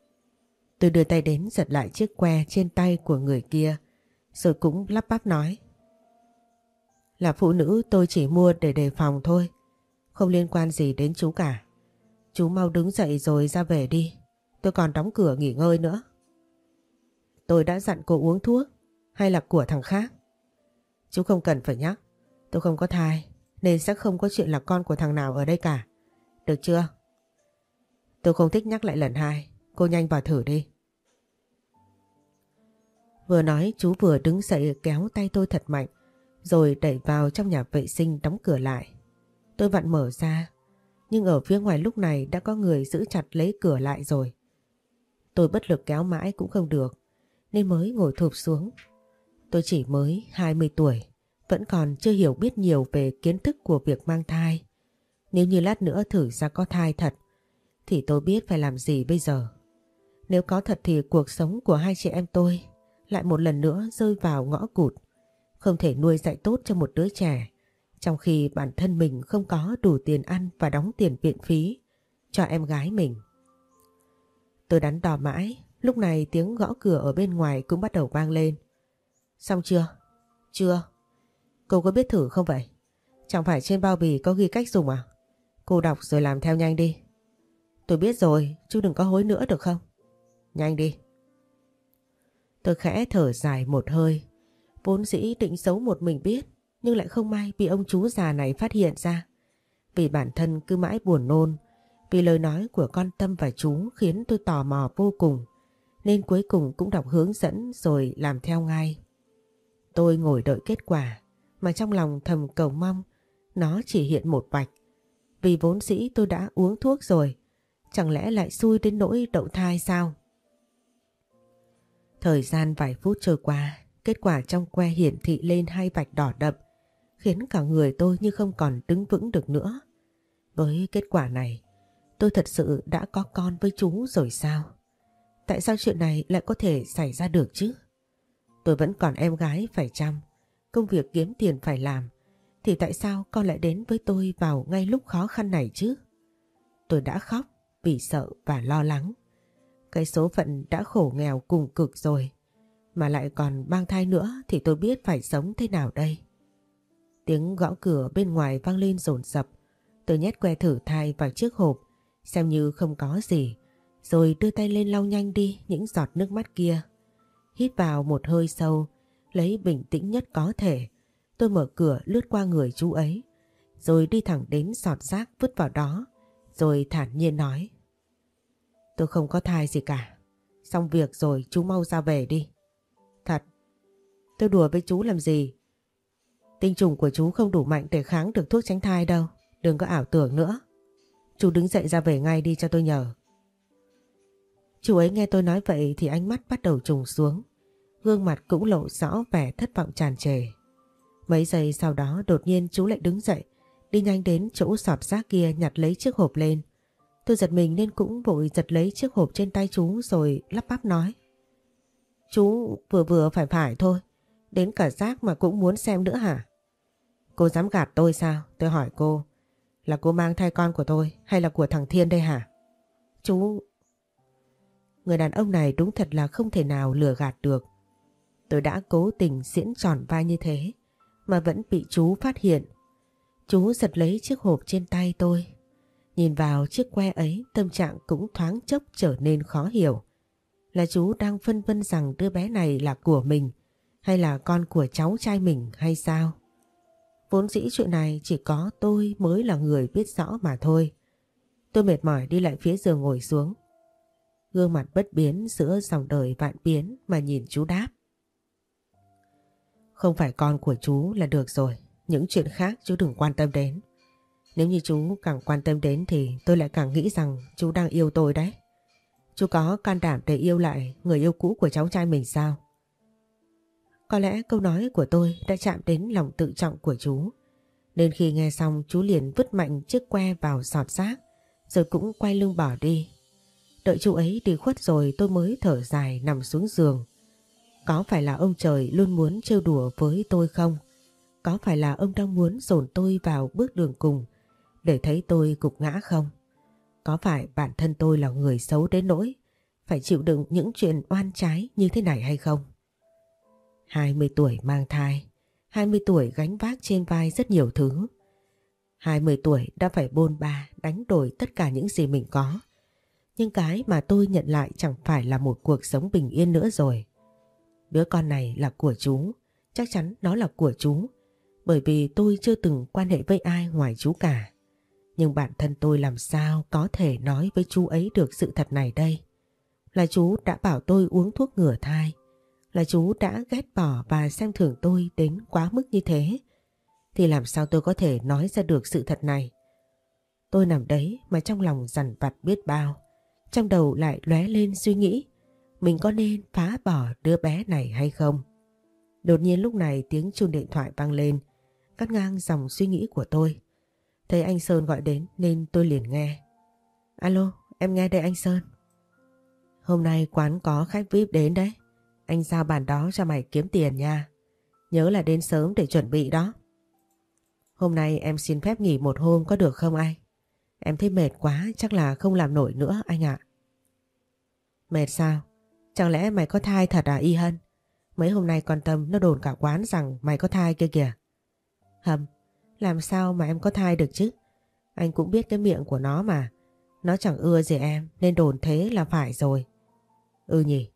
Tôi đưa tay đến giật lại chiếc que trên tay của người kia rồi cũng lắp bắp nói. Là phụ nữ tôi chỉ mua để đề phòng thôi, không liên quan gì đến chú cả. Chú mau đứng dậy rồi ra về đi, tôi còn đóng cửa nghỉ ngơi nữa. Tôi đã dặn cô uống thuốc hay là của thằng khác? Chú không cần phải nhắc. Tôi không có thai nên sẽ không có chuyện là con của thằng nào ở đây cả. Được chưa? Tôi không thích nhắc lại lần hai. Cô nhanh vào thử đi. Vừa nói chú vừa đứng dậy kéo tay tôi thật mạnh rồi đẩy vào trong nhà vệ sinh đóng cửa lại. Tôi vặn mở ra nhưng ở phía ngoài lúc này đã có người giữ chặt lấy cửa lại rồi. Tôi bất lực kéo mãi cũng không được nên mới ngồi thụp xuống. Tôi chỉ mới 20 tuổi, vẫn còn chưa hiểu biết nhiều về kiến thức của việc mang thai. Nếu như lát nữa thử ra có thai thật, thì tôi biết phải làm gì bây giờ. Nếu có thật thì cuộc sống của hai chị em tôi lại một lần nữa rơi vào ngõ cụt. Không thể nuôi dạy tốt cho một đứa trẻ, trong khi bản thân mình không có đủ tiền ăn và đóng tiền viện phí cho em gái mình. Tôi đắn đo mãi Lúc này tiếng gõ cửa ở bên ngoài cũng bắt đầu vang lên. Xong chưa? Chưa. Cô có biết thử không vậy? Chẳng phải trên bao bì có ghi cách dùng à? Cô đọc rồi làm theo nhanh đi. Tôi biết rồi, chú đừng có hối nữa được không? Nhanh đi. Tôi khẽ thở dài một hơi. Vốn dĩ định xấu một mình biết, nhưng lại không may bị ông chú già này phát hiện ra. Vì bản thân cứ mãi buồn nôn, vì lời nói của con Tâm và chú khiến tôi tò mò vô cùng, nên cuối cùng cũng đọc hướng dẫn rồi làm theo ngay. Tôi ngồi đợi kết quả, mà trong lòng thầm cầu mong nó chỉ hiện một vạch. Vì vốn dĩ tôi đã uống thuốc rồi, chẳng lẽ lại xui đến nỗi đậu thai sao? Thời gian vài phút trôi qua, kết quả trong que hiển thị lên hai vạch đỏ đậm, khiến cả người tôi như không còn đứng vững được nữa. Với kết quả này, tôi thật sự đã có con với chú rồi sao? Tại sao chuyện này lại có thể xảy ra được chứ? Tôi vẫn còn em gái phải chăm, công việc kiếm tiền phải làm, thì tại sao con lại đến với tôi vào ngay lúc khó khăn này chứ? Tôi đã khóc vì sợ và lo lắng. Cái số phận đã khổ nghèo cùng cực rồi, mà lại còn mang thai nữa thì tôi biết phải sống thế nào đây. Tiếng gõ cửa bên ngoài vang lên rồn rập, tôi nhét que thử thai vào chiếc hộp, xem như không có gì, rồi đưa tay lên lau nhanh đi những giọt nước mắt kia. Hít vào một hơi sâu, lấy bình tĩnh nhất có thể, tôi mở cửa lướt qua người chú ấy, rồi đi thẳng đến sọt rác vứt vào đó, rồi thản nhiên nói. Tôi không có thai gì cả, xong việc rồi chú mau ra về đi. Thật, tôi đùa với chú làm gì? Tinh trùng của chú không đủ mạnh để kháng được thuốc tránh thai đâu, đừng có ảo tưởng nữa. Chú đứng dậy ra về ngay đi cho tôi nhờ. Chú ấy nghe tôi nói vậy thì ánh mắt bắt đầu trùng xuống. Gương mặt cũng lộ rõ vẻ thất vọng tràn trề. Mấy giây sau đó đột nhiên chú lại đứng dậy, đi nhanh đến chỗ sọt rác kia nhặt lấy chiếc hộp lên. Tôi giật mình nên cũng vội giật lấy chiếc hộp trên tay chú rồi lắp bắp nói. Chú vừa vừa phải phải thôi, đến cả rác mà cũng muốn xem nữa hả? Cô dám gạt tôi sao? Tôi hỏi cô, là cô mang thai con của tôi hay là của thằng Thiên đây hả? Chú... Người đàn ông này đúng thật là không thể nào lừa gạt được. Tôi đã cố tình diễn tròn vai như thế mà vẫn bị chú phát hiện. Chú giật lấy chiếc hộp trên tay tôi. Nhìn vào chiếc que ấy, tâm trạng cũng thoáng chốc trở nên khó hiểu. Là chú đang phân vân rằng đứa bé này là của mình, hay là con của cháu trai mình hay sao? Vốn dĩ chuyện này chỉ có tôi mới là người biết rõ mà thôi. Tôi mệt mỏi đi lại phía giường ngồi xuống. Gương mặt bất biến giữa dòng đời vạn biến mà nhìn chú đáp. Không phải con của chú là được rồi. Những chuyện khác chú đừng quan tâm đến. Nếu như chú càng quan tâm đến thì tôi lại càng nghĩ rằng chú đang yêu tôi đấy. Chú có can đảm để yêu lại người yêu cũ của cháu trai mình sao? Có lẽ câu nói của tôi đã chạm đến lòng tự trọng của chú. Nên khi nghe xong, chú liền vứt mạnh chiếc que vào sọt rác rồi cũng quay lưng bỏ đi. Đợi chú ấy đi khuất rồi, tôi mới thở dài nằm xuống giường. Có phải là ông trời luôn muốn trêu đùa với tôi không? Có phải là ông đang muốn dồn tôi vào bước đường cùng để thấy tôi gục ngã không? Có phải bản thân tôi là người xấu đến nỗi phải chịu đựng những chuyện oan trái như thế này hay không? 20 tuổi mang thai, 20 tuổi gánh vác trên vai rất nhiều thứ. 20 tuổi đã phải bôn ba đánh đổi tất cả những gì mình có. Nhưng cái mà tôi nhận lại chẳng phải là một cuộc sống bình yên nữa rồi. Đứa con này là của chú, chắc chắn nó là của chú. Bởi vì tôi chưa từng quan hệ với ai ngoài chú cả. Nhưng bản thân tôi làm sao có thể nói với chú ấy được sự thật này đây? Là chú đã bảo tôi uống thuốc ngừa thai. Là chú đã ghét bỏ và xem thường tôi đến quá mức như thế. Thì làm sao tôi có thể nói ra được sự thật này? Tôi nằm đấy mà trong lòng dằn vặt biết bao. Trong đầu lại lóe lên suy nghĩ mình có nên phá bỏ đứa bé này hay không? Đột nhiên lúc này tiếng chuông điện thoại vang lên, cắt ngang dòng suy nghĩ của tôi. Thấy anh Sơn gọi đến nên tôi liền nghe. Alo, em nghe đây anh Sơn. Hôm nay quán có khách VIP đến đấy. Anh giao bàn đó cho mày kiếm tiền nha. Nhớ là đến sớm để chuẩn bị đó. Hôm nay em xin phép nghỉ một hôm có được không anh? Em thấy mệt quá chắc là không làm nổi nữa anh ạ. Mệt sao? Chẳng lẽ mày có thai thật à Y Hân? Mấy hôm nay con Tâm nó đồn cả quán rằng mày có thai kia kìa. Hầm, làm sao mà em có thai được chứ? Anh cũng biết cái miệng của nó mà. Nó chẳng ưa gì em nên đồn thế là phải rồi. Ừ nhỉ,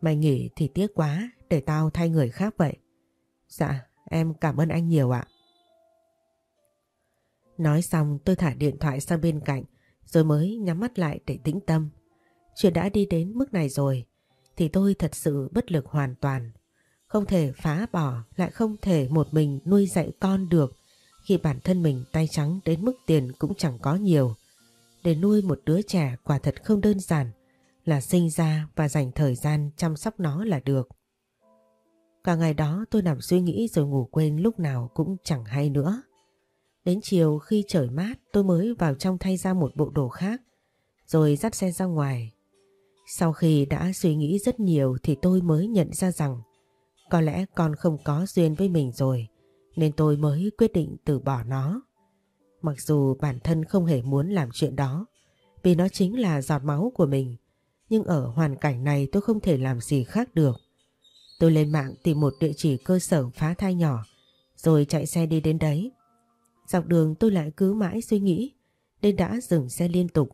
mày nghỉ thì tiếc quá để tao thay người khác vậy. Dạ, em cảm ơn anh nhiều ạ. Nói xong tôi thả điện thoại sang bên cạnh rồi mới nhắm mắt lại để tĩnh tâm. Chuyện đã đi đến mức này rồi thì tôi thật sự bất lực hoàn toàn. Không thể phá bỏ lại không thể một mình nuôi dạy con được khi bản thân mình tay trắng đến mức tiền cũng chẳng có nhiều. Để nuôi một đứa trẻ quả thật không đơn giản là sinh ra và dành thời gian chăm sóc nó là được. Cả ngày đó tôi nằm suy nghĩ rồi ngủ quên lúc nào cũng chẳng hay nữa. Đến chiều khi trời mát, tôi mới vào trong thay ra một bộ đồ khác, rồi dắt xe ra ngoài. Sau khi đã suy nghĩ rất nhiều thì tôi mới nhận ra rằng có lẽ con không có duyên với mình rồi nên tôi mới quyết định từ bỏ nó. Mặc dù bản thân không hề muốn làm chuyện đó, vì nó chính là giọt máu của mình, nhưng ở hoàn cảnh này tôi không thể làm gì khác được. Tôi lên mạng tìm một địa chỉ cơ sở phá thai nhỏ, rồi chạy xe đi đến đấy. Dọc đường tôi lại cứ mãi suy nghĩ, nên đã dừng xe liên tục.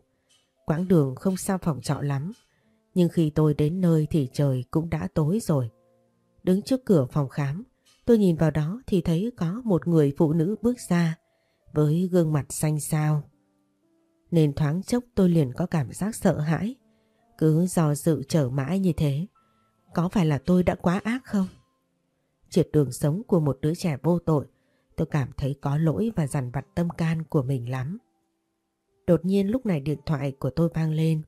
Quãng đường không xa phòng trọ lắm, nhưng khi tôi đến nơi thì trời cũng đã tối rồi. Đứng trước cửa phòng khám tôi nhìn vào đó thì thấy có một người phụ nữ bước ra với gương mặt xanh xao. Nên thoáng chốc tôi liền có cảm giác sợ hãi. Cứ dò dự trở mãi như thế. Có phải là tôi đã quá ác không? Triệt đường sống của một đứa trẻ vô tội, tôi cảm thấy có lỗi và dằn vặt tâm can của mình lắm. Đột nhiên lúc này điện thoại của tôi vang lên.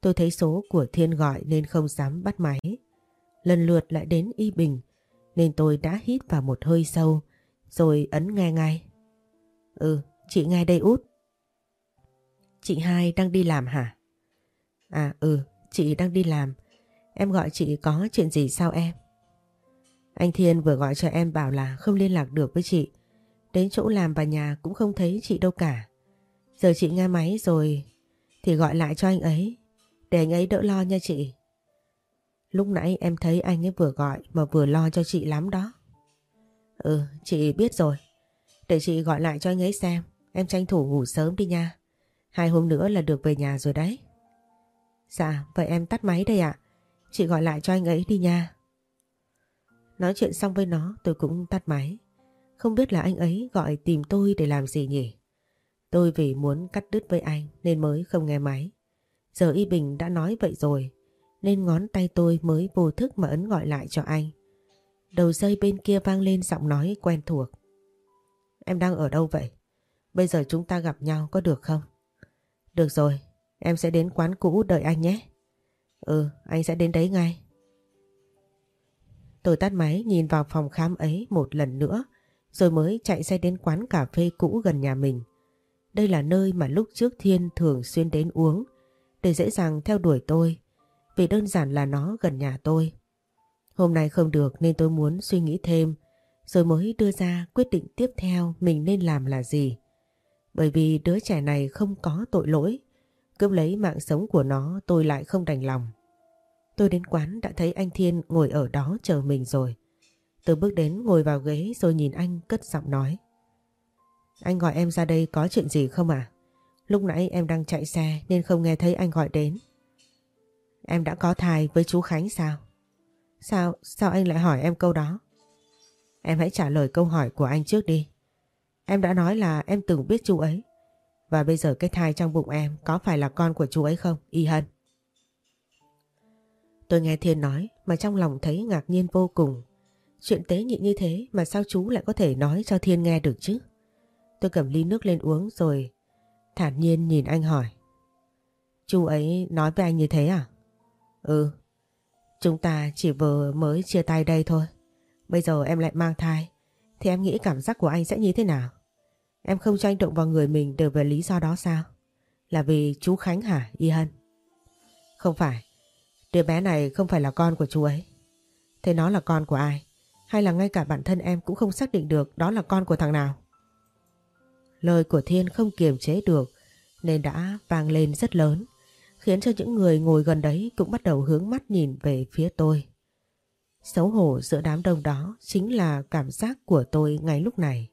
Tôi thấy số của Thiên gọi nên không dám bắt máy. Lần lượt lại đến Y Bình nên tôi đã hít vào một hơi sâu rồi ấn nghe ngay. Ừ, chị nghe đây út. Chị hai đang đi làm hả? À ừ, chị đang đi làm. Em gọi chị có chuyện gì sao em? Anh Thiên vừa gọi cho em bảo là không liên lạc được với chị. Đến chỗ làm và nhà cũng không thấy chị đâu cả. Giờ chị nghe máy rồi thì gọi lại cho anh ấy. Để anh ấy đỡ lo nha chị. Lúc nãy em thấy anh ấy vừa gọi mà vừa lo cho chị lắm đó. Ừ, chị biết rồi. Để chị gọi lại cho anh ấy xem. Em tranh thủ ngủ sớm đi nha. Hai hôm nữa là được về nhà rồi đấy. Dạ, vậy em tắt máy đây ạ. Chị gọi lại cho anh ấy đi nha. Nói chuyện xong với nó tôi cũng tắt máy. Không biết là anh ấy gọi tìm tôi để làm gì nhỉ? Tôi vì muốn cắt đứt với anh nên mới không nghe máy. Giờ Y Bình đã nói vậy rồi nên ngón tay tôi mới vô thức mà ấn gọi lại cho anh. Đầu dây bên kia vang lên giọng nói quen thuộc. Em đang ở đâu vậy? Bây giờ chúng ta gặp nhau có được không? Được rồi, em sẽ đến quán cũ đợi anh nhé. Ừ, anh sẽ đến đấy ngay. Tôi tắt máy nhìn vào phòng khám ấy một lần nữa rồi mới chạy xe đến quán cà phê cũ gần nhà mình. Đây là nơi mà lúc trước Thiên thường xuyên đến uống để dễ dàng theo đuổi tôi vì đơn giản là nó gần nhà tôi. Hôm nay không được nên tôi muốn suy nghĩ thêm rồi mới đưa ra quyết định tiếp theo mình nên làm là gì. Bởi vì đứa trẻ này không có tội lỗi, cướp lấy mạng sống của nó tôi lại không đành lòng. Tôi đến quán đã thấy anh Thiên ngồi ở đó chờ mình rồi. Tôi bước đến ngồi vào ghế rồi nhìn anh cất giọng nói. Anh gọi em ra đây có chuyện gì không à? Lúc nãy em đang chạy xe nên không nghe thấy anh gọi đến. Em đã có thai với chú Khánh sao? Sao, sao anh lại hỏi em câu đó? Em hãy trả lời câu hỏi của anh trước đi. Em đã nói là em từng biết chú ấy. Và bây giờ cái thai trong bụng em có phải là con của chú ấy không, Y Hân? Tôi nghe Thiên nói mà trong lòng thấy ngạc nhiên vô cùng. Chuyện tế nhị như thế mà sao chú lại có thể nói cho Thiên nghe được chứ? Tôi cầm ly nước lên uống rồi thản nhiên nhìn anh hỏi. Chú ấy nói với anh như thế à? Ừ, chúng ta chỉ vừa mới chia tay đây thôi. Bây giờ em lại mang thai, thì em nghĩ cảm giác của anh sẽ như thế nào? Em không cho anh động vào người mình đều về lý do đó sao? Là vì chú Khánh hả, Y Hân? Không phải, đứa bé này không phải là con của chú ấy. Thế nó là con của ai? Hay là ngay cả bản thân em cũng không xác định được đó là con của thằng nào? Lời của Thiên không kiềm chế được nên đã vang lên rất lớn khiến cho những người ngồi gần đấy cũng bắt đầu hướng mắt nhìn về phía tôi. Xấu hổ giữa đám đông đó chính là cảm giác của tôi ngay lúc này.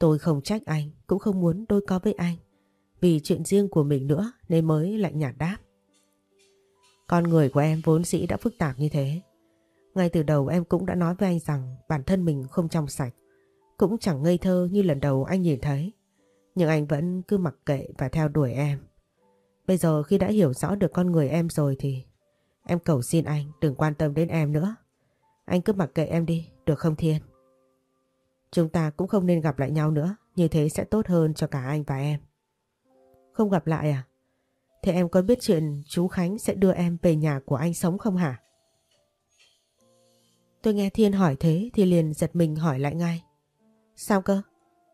Tôi không trách anh, cũng không muốn đôi co với anh, vì chuyện riêng của mình nữa nên mới lạnh nhạt đáp. Con người của em vốn dĩ đã phức tạp như thế. Ngay từ đầu em cũng đã nói với anh rằng bản thân mình không trong sạch. Cũng chẳng ngây thơ như lần đầu anh nhìn thấy. Nhưng anh vẫn cứ mặc kệ và theo đuổi em. Bây giờ khi đã hiểu rõ được con người em rồi thì em cầu xin anh đừng quan tâm đến em nữa. Anh cứ mặc kệ em đi, được không Thiên? Chúng ta cũng không nên gặp lại nhau nữa, như thế sẽ tốt hơn cho cả anh và em. Không gặp lại à? Thế em có biết chuyện chú Khánh sẽ đưa em về nhà của anh sống không hả? Tôi nghe Thiên hỏi thế thì liền giật mình hỏi lại ngay. Sao cơ?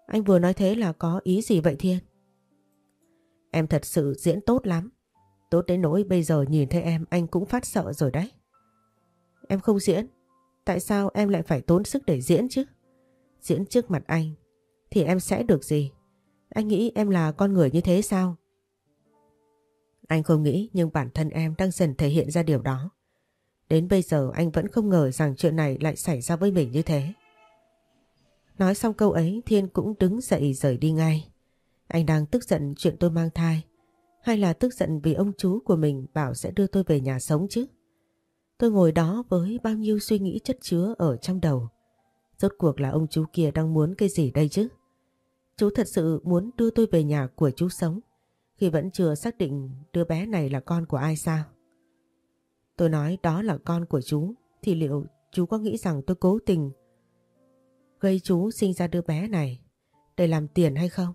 Anh vừa nói thế là có ý gì vậy Thiên? Em thật sự diễn tốt lắm. Tốt đến nỗi bây giờ nhìn thấy em, anh cũng phát sợ rồi đấy. Em không diễn. Tại sao em lại phải tốn sức để diễn chứ? Diễn trước mặt anh, thì em sẽ được gì? Anh nghĩ em là con người như thế sao? Anh không nghĩ nhưng bản thân em đang dần thể hiện ra điều đó. Đến bây giờ anh vẫn không ngờ rằng chuyện này lại xảy ra với mình như thế. Nói xong câu ấy, Thiên cũng đứng dậy rời đi ngay. Anh đang tức giận chuyện tôi mang thai, hay là tức giận vì ông chú của mình bảo sẽ đưa tôi về nhà sống chứ? Tôi ngồi đó với bao nhiêu suy nghĩ chất chứa ở trong đầu. Rốt cuộc là ông chú kia đang muốn cái gì đây chứ? Chú thật sự muốn đưa tôi về nhà của chú sống, khi vẫn chưa xác định đứa bé này là con của ai sao? Tôi nói đó là con của chú, thì liệu chú có nghĩ rằng tôi cố tình gây chú sinh ra đứa bé này để làm tiền hay không?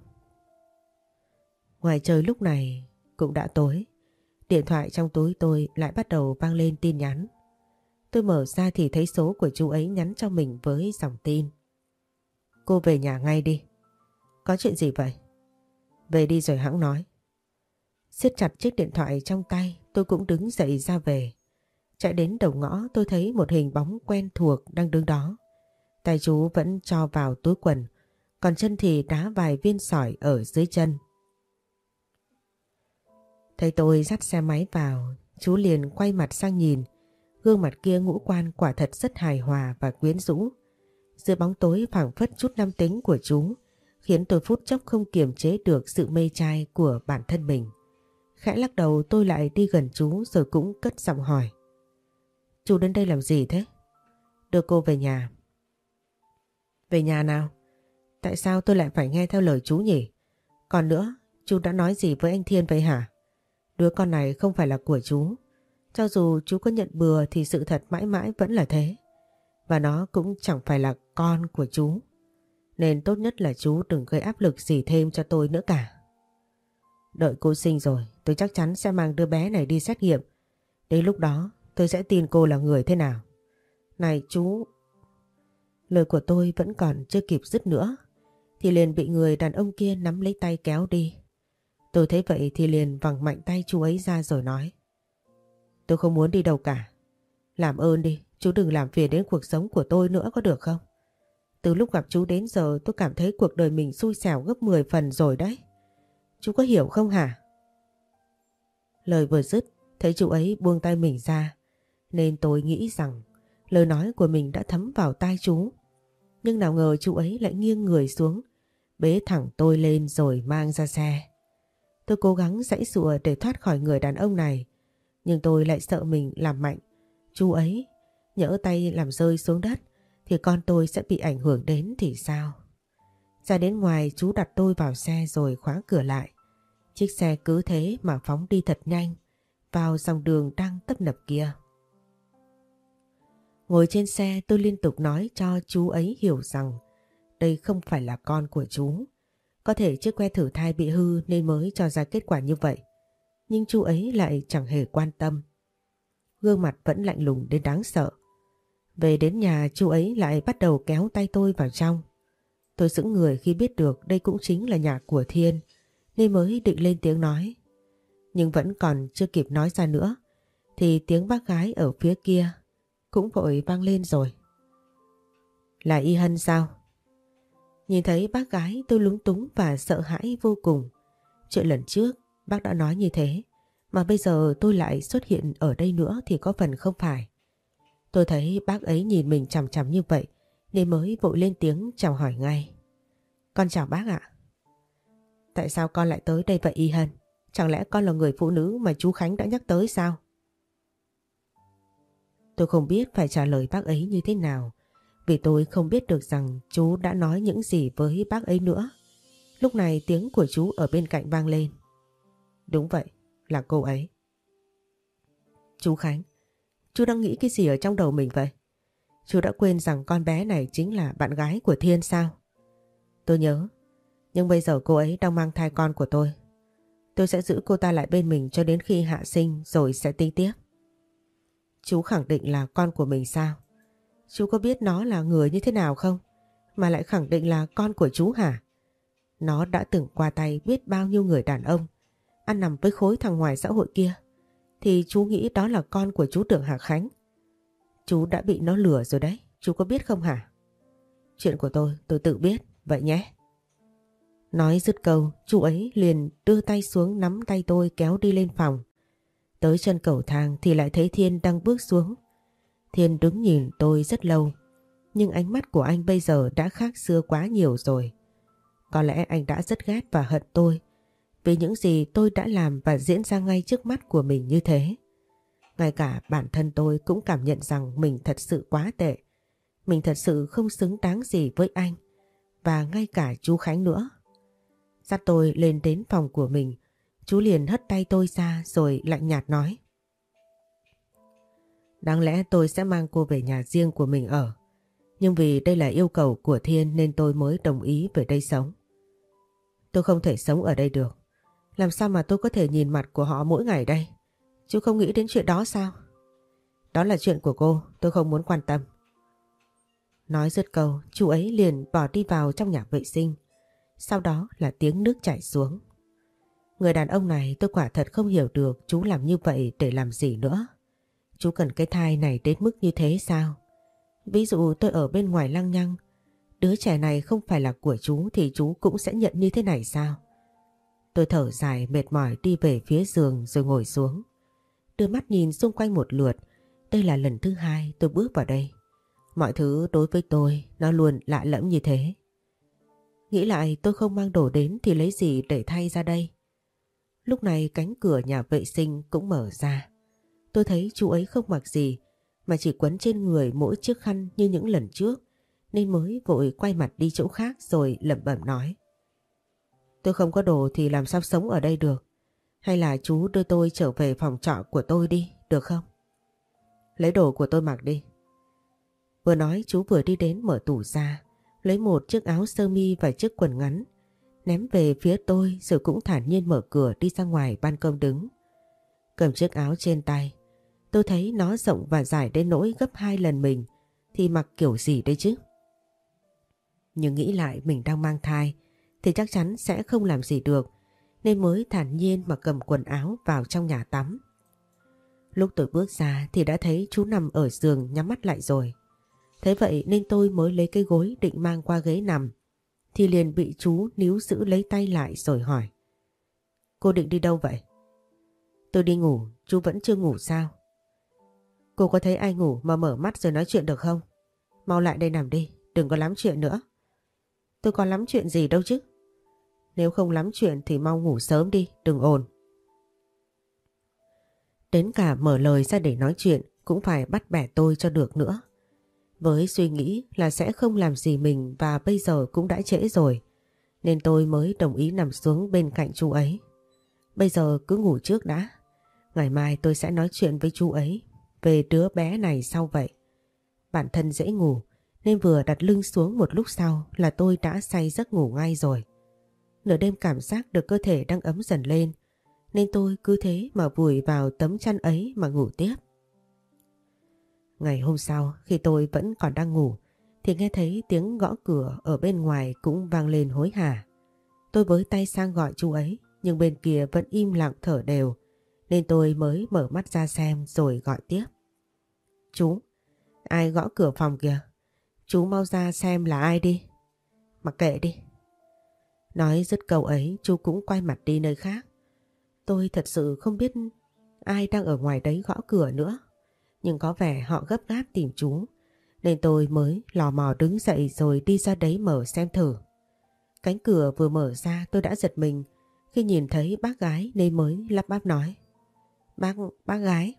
Ngoài trời lúc này cũng đã tối. Điện thoại trong túi tôi lại bắt đầu vang lên tin nhắn. Tôi mở ra thì thấy số của chú ấy nhắn cho mình với dòng tin. Cô về nhà ngay đi. Có chuyện gì vậy? Về đi rồi hãng nói. siết chặt chiếc điện thoại trong tay tôi cũng đứng dậy ra về. Chạy đến đầu ngõ tôi thấy một hình bóng quen thuộc đang đứng đó. Tay chú vẫn cho vào túi quần, còn chân thì đá vài viên sỏi ở dưới chân. Thấy tôi dắt xe máy vào, chú liền quay mặt sang nhìn. Gương mặt kia ngũ quan quả thật rất hài hòa và quyến rũ. Giữa bóng tối phảng phất chút nam tính của chú, khiến tôi phút chốc không kiềm chế được sự mê trai của bản thân mình. Khẽ lắc đầu tôi lại đi gần chú rồi cũng cất giọng hỏi. Chú đến đây làm gì thế? Đưa cô về nhà. Về nhà nào? Tại sao tôi lại phải nghe theo lời chú nhỉ? Còn nữa, chú đã nói gì với anh Thiên vậy hả? Đứa con này không phải là của chú. Cho dù chú có nhận bừa thì sự thật mãi mãi vẫn là thế. Và nó cũng chẳng phải là con của chú. Nên tốt nhất là chú đừng gây áp lực gì thêm cho tôi nữa cả. Đợi cô sinh rồi, tôi chắc chắn sẽ mang đứa bé này đi xét nghiệm. Đến lúc đó tôi sẽ tin cô là người thế nào. Này chú... Lời của tôi vẫn còn chưa kịp dứt nữa. Thì liền bị người đàn ông kia nắm lấy tay kéo đi. Tôi thấy vậy thì liền vằng mạnh tay chú ấy ra rồi nói. Tôi không muốn đi đâu cả. Làm ơn đi, chú đừng làm phiền đến cuộc sống của tôi nữa có được không? Từ lúc gặp chú đến giờ tôi cảm thấy cuộc đời mình xui xẻo gấp 10 phần rồi đấy. Chú có hiểu không hả? Lời vừa dứt, thấy chú ấy buông tay mình ra, nên tôi nghĩ rằng lời nói của mình đã thấm vào tai chú. Nhưng nào ngờ chú ấy lại nghiêng người xuống, bế thẳng tôi lên rồi mang ra xe. Tôi cố gắng dãy dụa để thoát khỏi người đàn ông này. Nhưng tôi lại sợ mình làm mạnh. Chú ấy, nhỡ tay làm rơi xuống đất, thì con tôi sẽ bị ảnh hưởng đến thì sao? Ra đến ngoài, chú đặt tôi vào xe rồi khóa cửa lại. Chiếc xe cứ thế mà phóng đi thật nhanh, vào dòng đường đang tấp nập kia. Ngồi trên xe, tôi liên tục nói cho chú ấy hiểu rằng đây không phải là con của chú. Có thể chiếc que thử thai bị hư nên mới cho ra kết quả như vậy. Nhưng chú ấy lại chẳng hề quan tâm. Gương mặt vẫn lạnh lùng đến đáng sợ. Về đến nhà, chú ấy lại bắt đầu kéo tay tôi vào trong. Tôi sững người khi biết được đây cũng chính là nhà của Thiên, nên mới định lên tiếng nói. Nhưng vẫn còn chưa kịp nói ra nữa, thì tiếng bác gái ở phía kia cũng vội vang lên rồi. Là Y Hân sao? Nhìn thấy bác gái tôi lúng túng và sợ hãi vô cùng. Chuyện lần trước, bác đã nói như thế, mà bây giờ tôi lại xuất hiện ở đây nữa thì có phần không phải. Tôi thấy bác ấy nhìn mình chằm chằm như vậy, nên mới vội lên tiếng chào hỏi ngay. Con chào bác ạ. Tại sao con lại tới đây vậy, Y Hân? Chẳng lẽ con là người phụ nữ mà chú Khánh đã nhắc tới sao? Tôi không biết phải trả lời bác ấy như thế nào vì tôi không biết được rằng chú đã nói những gì với bác ấy nữa. Lúc này tiếng của chú ở bên cạnh vang lên. Đúng vậy, là cô ấy. Chú Khánh, chú đang nghĩ cái gì ở trong đầu mình vậy? Chú đã quên rằng con bé này chính là bạn gái của Thiên sao? Tôi nhớ, nhưng bây giờ cô ấy đang mang thai con của tôi. Tôi sẽ giữ cô ta lại bên mình cho đến khi hạ sinh rồi sẽ tính tiếp. Chú khẳng định là con của mình sao? Chú có biết nó là người như thế nào không? Mà lại khẳng định là con của chú hả? Nó đã từng qua tay biết bao nhiêu người đàn ông ăn nằm với khối thằng ngoài xã hội kia thì chú nghĩ đó là con của chú Tưởng Hà Khánh. Chú đã bị nó lừa rồi đấy, chú có biết không hả? Chuyện của tôi, tôi tự biết, vậy nhé. Nói dứt câu, chú ấy liền đưa tay xuống nắm tay tôi kéo đi lên phòng. Tới chân cầu thang thì lại thấy Thiên đang bước xuống. Thiên đứng nhìn tôi rất lâu, nhưng ánh mắt của anh bây giờ đã khác xưa quá nhiều rồi. Có lẽ anh đã rất ghét và hận tôi vì những gì tôi đã làm và diễn ra ngay trước mắt của mình như thế. Ngay cả bản thân tôi cũng cảm nhận rằng mình thật sự quá tệ. Mình thật sự không xứng đáng gì với anh và ngay cả chú Khánh nữa. Dắt tôi lên đến phòng của mình, chú liền hất tay tôi ra rồi lạnh nhạt nói. Đáng lẽ tôi sẽ mang cô về nhà riêng của mình ở. Nhưng vì đây là yêu cầu của Thiên nên tôi mới đồng ý về đây sống. Tôi không thể sống ở đây được. Làm sao mà tôi có thể nhìn mặt của họ mỗi ngày đây? Chú không nghĩ đến chuyện đó sao? Đó là chuyện của cô, tôi không muốn quan tâm. Nói dứt câu, chú ấy liền bỏ đi vào trong nhà vệ sinh. Sau đó là tiếng nước chảy xuống. Người đàn ông này tôi quả thật không hiểu được chú làm như vậy để làm gì nữa. Chú cần cái thai này đến mức như thế sao? Ví dụ tôi ở bên ngoài lăng nhăng, đứa trẻ này không phải là của chú thì chú cũng sẽ nhận như thế này sao? Tôi thở dài mệt mỏi đi về phía giường rồi ngồi xuống. Đưa mắt nhìn xung quanh một lượt, đây là lần thứ hai tôi bước vào đây. Mọi thứ đối với tôi nó luôn lạ lẫm như thế. Nghĩ lại tôi không mang đồ đến thì lấy gì để thay ra đây. Lúc này cánh cửa nhà vệ sinh cũng mở ra. Tôi thấy chú ấy không mặc gì mà chỉ quấn trên người mỗi chiếc khăn như những lần trước nên mới vội quay mặt đi chỗ khác rồi lẩm bẩm nói. Tôi không có đồ thì làm sao sống ở đây được. Hay là chú đưa tôi trở về phòng trọ của tôi đi, được không? Lấy đồ của tôi mặc đi. Vừa nói chú vừa đi đến mở tủ ra, lấy một chiếc áo sơ mi và chiếc quần ngắn, ném về phía tôi rồi cũng thản nhiên mở cửa đi ra ngoài ban công đứng. Cầm chiếc áo trên tay, tôi thấy nó rộng và dài đến nỗi gấp hai lần mình, thì mặc kiểu gì đây chứ? Nhưng nghĩ lại mình đang mang thai, thì chắc chắn sẽ không làm gì được nên mới thản nhiên mà cầm quần áo vào trong nhà tắm. Lúc tôi bước ra thì đã thấy chú nằm ở giường nhắm mắt lại rồi. Thế vậy nên tôi mới lấy cái gối định mang qua ghế nằm thì liền bị chú níu giữ lấy tay lại rồi hỏi. Cô định đi đâu vậy? Tôi đi ngủ, chú vẫn chưa ngủ sao? Cô có thấy ai ngủ mà mở mắt rồi nói chuyện được không? Mau lại đây nằm đi, đừng có lắm chuyện nữa. Tôi có lắm chuyện gì đâu chứ. Nếu không lắm chuyện thì mau ngủ sớm đi, đừng ồn. Đến cả mở lời ra để nói chuyện cũng phải bắt bẻ tôi cho được nữa. Với suy nghĩ là sẽ không làm gì mình và bây giờ cũng đã trễ rồi, nên tôi mới đồng ý nằm xuống bên cạnh chú ấy. Bây giờ cứ ngủ trước đã. Ngày mai tôi sẽ nói chuyện với chú ấy về đứa bé này sau vậy. Bản thân dễ ngủ, nên vừa đặt lưng xuống một lúc sau là tôi đã say giấc ngủ ngay rồi. Nửa đêm cảm giác được cơ thể đang ấm dần lên, nên tôi cứ thế mà vùi vào tấm chăn ấy mà ngủ tiếp. Ngày hôm sau, khi tôi vẫn còn đang ngủ, thì nghe thấy tiếng gõ cửa ở bên ngoài cũng vang lên hối hả. Tôi với tay sang gọi chú ấy, nhưng bên kia vẫn im lặng thở đều, nên tôi mới mở mắt ra xem rồi gọi tiếp. Chú, ai gõ cửa phòng kìa? Chú mau ra xem là ai đi. Mặc kệ đi, Nói dứt câu ấy chú cũng quay mặt đi nơi khác. Tôi thật sự không biết ai đang ở ngoài đấy gõ cửa nữa. Nhưng có vẻ họ gấp gáp tìm chú. Nên tôi mới lò mò đứng dậy rồi đi ra đấy mở xem thử. Cánh cửa vừa mở ra tôi đã giật mình khi nhìn thấy bác gái nên mới lắp bắp nói. Bác, bác gái.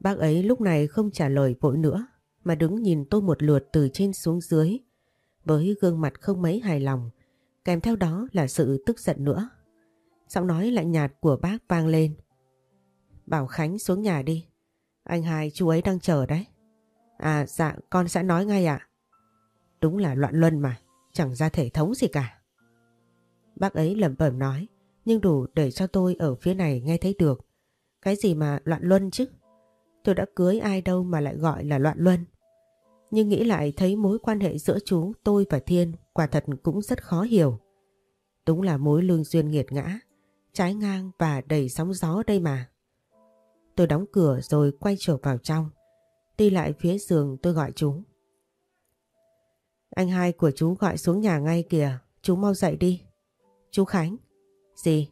Bác ấy lúc này không trả lời vội nữa, mà đứng nhìn tôi một lượt từ trên xuống dưới, với gương mặt không mấy hài lòng, kèm theo đó là sự tức giận nữa. Giọng nói lạnh nhạt của bác vang lên. Bảo Khánh xuống nhà đi. Anh hai chú ấy đang chờ đấy. À dạ con sẽ nói ngay ạ. Đúng là loạn luân mà. Chẳng ra thể thống gì cả. Bác ấy lẩm bẩm nói. Nhưng đủ để cho tôi ở phía này nghe thấy được. Cái gì mà loạn luân chứ? Tôi đã cưới ai đâu mà lại gọi là loạn luân. Nhưng nghĩ lại thấy mối quan hệ giữa chú, tôi và Thiên quả thật cũng rất khó hiểu. Đúng là mối lương duyên nghiệt ngã, trái ngang và đầy sóng gió đây mà. Tôi đóng cửa rồi quay trở vào trong. Đi lại phía giường tôi gọi chú. Anh hai của chú gọi xuống nhà ngay kìa, chú mau dậy đi. Chú Khánh. Gì?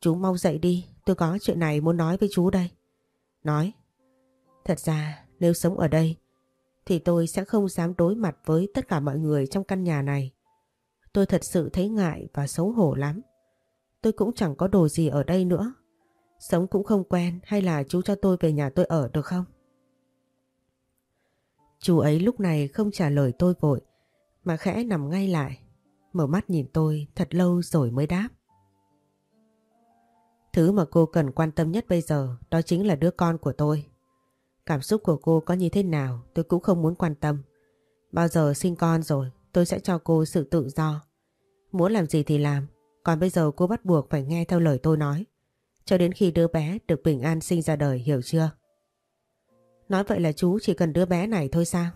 Chú mau dậy đi, tôi có chuyện này muốn nói với chú đây. Nói. Thật ra, nếu sống ở đây, thì tôi sẽ không dám đối mặt với tất cả mọi người trong căn nhà này. Tôi thật sự thấy ngại và xấu hổ lắm. Tôi cũng chẳng có đồ gì ở đây nữa. Sống cũng không quen, hay là chú cho tôi về nhà tôi ở được không? Chú ấy lúc này không trả lời tôi vội, mà khẽ nằm ngay lại. Mở mắt nhìn tôi thật lâu rồi mới đáp. Thứ mà cô cần quan tâm nhất bây giờ, đó chính là đứa con của tôi. Cảm xúc của cô có như thế nào tôi cũng không muốn quan tâm. Bao giờ sinh con rồi tôi sẽ cho cô sự tự do. Muốn làm gì thì làm. Còn bây giờ cô bắt buộc phải nghe theo lời tôi nói. Cho đến khi đứa bé được bình an sinh ra đời hiểu chưa? Nói vậy là chú chỉ cần đứa bé này thôi sao?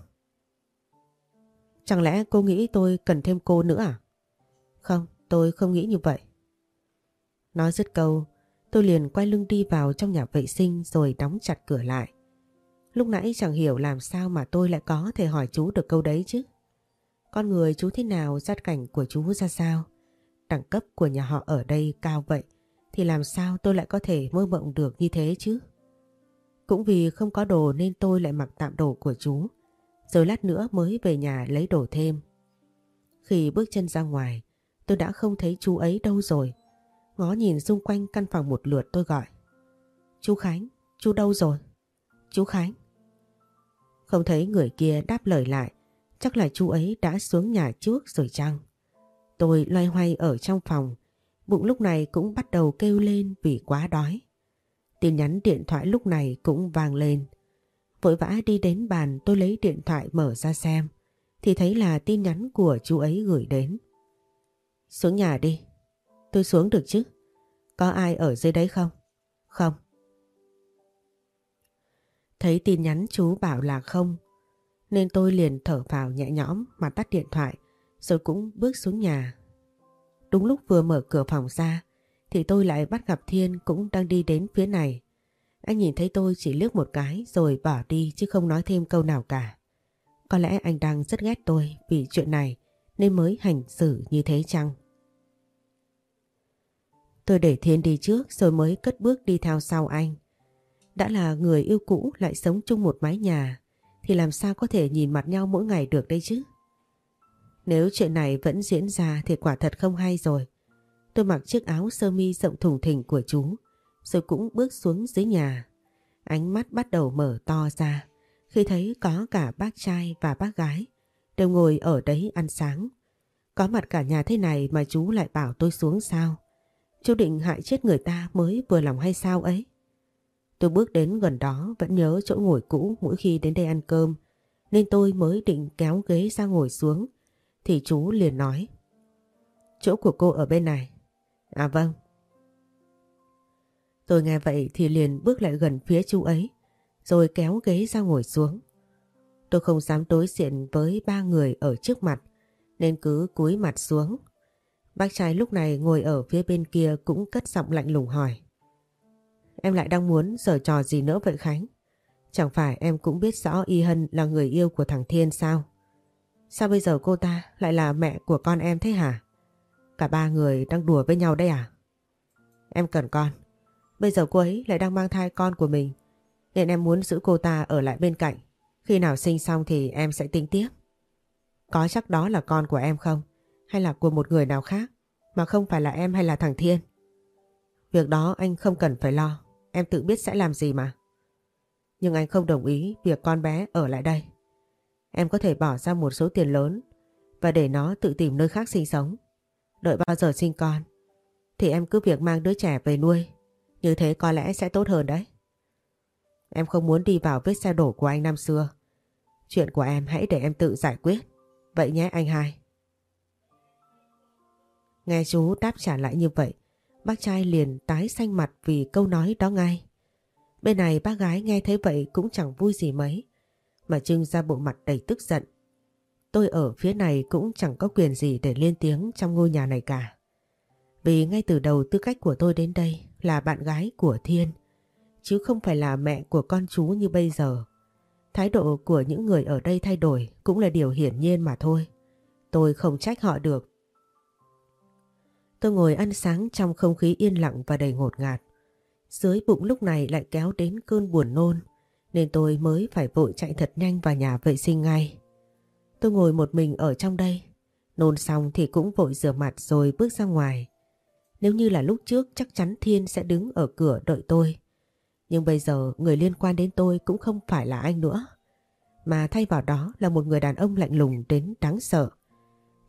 Chẳng lẽ cô nghĩ tôi cần thêm cô nữa à? Không, tôi không nghĩ như vậy. Nói dứt câu, tôi liền quay lưng đi vào trong nhà vệ sinh rồi đóng chặt cửa lại. Lúc nãy chẳng hiểu làm sao mà tôi lại có thể hỏi chú được câu đấy chứ. Con người chú thế nào, gia cảnh của chú ra sao? Đẳng cấp của nhà họ ở đây cao vậy thì làm sao tôi lại có thể mơ mộng được như thế chứ? Cũng vì không có đồ nên tôi lại mặc tạm đồ của chú, rồi lát nữa mới về nhà lấy đồ thêm. Khi bước chân ra ngoài, tôi đã không thấy chú ấy đâu rồi. Ngó nhìn xung quanh căn phòng một lượt tôi gọi. Chú Khánh, chú đâu rồi? Chú Khánh. Không thấy người kia đáp lời lại, chắc là chú ấy đã xuống nhà trước rồi chăng? Tôi loay hoay ở trong phòng, bụng lúc này cũng bắt đầu kêu lên vì quá đói. Tin nhắn điện thoại lúc này cũng vang lên. Vội vã đi đến bàn tôi lấy điện thoại mở ra xem, thì thấy là tin nhắn của chú ấy gửi đến. Xuống nhà đi. Tôi xuống được chứ? Có ai ở dưới đấy không? Không. Thấy tin nhắn chú bảo là không, nên tôi liền thở vào nhẹ nhõm mà tắt điện thoại, rồi cũng bước xuống nhà. Đúng lúc vừa mở cửa phòng ra, thì tôi lại bắt gặp Thiên cũng đang đi đến phía này. Anh nhìn thấy tôi chỉ liếc một cái rồi bỏ đi chứ không nói thêm câu nào cả. Có lẽ anh đang rất ghét tôi vì chuyện này nên mới hành xử như thế chăng? Tôi để Thiên đi trước rồi mới cất bước đi theo sau anh. Đã là người yêu cũ lại sống chung một mái nhà, thì làm sao có thể nhìn mặt nhau mỗi ngày được đây chứ? Nếu chuyện này vẫn diễn ra thì quả thật không hay rồi. Tôi mặc chiếc áo sơ mi rộng thùng thình của chú, rồi cũng bước xuống dưới nhà. Ánh mắt bắt đầu mở to ra, khi thấy có cả bác trai và bác gái đều ngồi ở đấy ăn sáng. Có mặt cả nhà thế này mà chú lại bảo tôi xuống sao? Chú định hại chết người ta mới vừa lòng hay sao ấy? Tôi bước đến gần đó, vẫn nhớ chỗ ngồi cũ mỗi khi đến đây ăn cơm, nên tôi mới định kéo ghế ra ngồi xuống thì chú liền nói, Chỗ của cô ở bên này. À vâng. Tôi nghe vậy thì liền bước lại gần phía chú ấy, rồi kéo ghế ra ngồi xuống. Tôi không dám đối diện với ba người ở trước mặt, nên cứ cúi mặt xuống. Bác trai lúc này ngồi ở phía bên kia cũng cất giọng lạnh lùng hỏi. Em lại đang muốn giở trò gì nữa vậy Khánh? Chẳng phải em cũng biết rõ Y Hân là người yêu của thằng Thiên sao? Sao bây giờ cô ta lại là mẹ của con em thế hả? Cả ba người đang đùa với nhau đây à? Em cần con. Bây giờ cô ấy lại đang mang thai con của mình. Nên em muốn giữ cô ta ở lại bên cạnh. Khi nào sinh xong thì em sẽ tính tiếp. Có chắc đó là con của em không? hay là của một người nào khác mà không phải là em hay là thằng Thiên. Việc đó anh không cần phải lo, em tự biết sẽ làm gì mà. Nhưng anh không đồng ý việc con bé ở lại đây. Em có thể bỏ ra một số tiền lớn và để nó tự tìm nơi khác sinh sống. Đợi bao giờ sinh con thì em cứ việc mang đứa trẻ về nuôi. Như thế có lẽ sẽ tốt hơn đấy. Em không muốn đi vào vết xe đổ của anh năm xưa. Chuyện của em hãy để em tự giải quyết. Vậy nhé anh hai. Nghe chú đáp trả lại như vậy, bác trai liền tái xanh mặt vì câu nói đó ngay. Bên này bác gái nghe thấy vậy cũng chẳng vui gì mấy, mà trưng ra bộ mặt đầy tức giận. Tôi ở phía này cũng chẳng có quyền gì để lên tiếng trong ngôi nhà này cả. Vì ngay từ đầu tư cách của tôi đến đây là bạn gái của Thiên, chứ không phải là mẹ của con chú như bây giờ. Thái độ của những người ở đây thay đổi cũng là điều hiển nhiên mà thôi. Tôi không trách họ được. Tôi ngồi ăn sáng trong không khí yên lặng và đầy ngột ngạt. Dưới bụng lúc này lại kéo đến cơn buồn nôn, nên tôi mới phải vội chạy thật nhanh vào nhà vệ sinh ngay. Tôi ngồi một mình ở trong đây, nôn xong thì cũng vội rửa mặt rồi bước ra ngoài. Nếu như là lúc trước chắc chắn Thiên sẽ đứng ở cửa đợi tôi. Nhưng bây giờ người liên quan đến tôi cũng không phải là anh nữa. Mà thay vào đó là một người đàn ông lạnh lùng đến đáng sợ.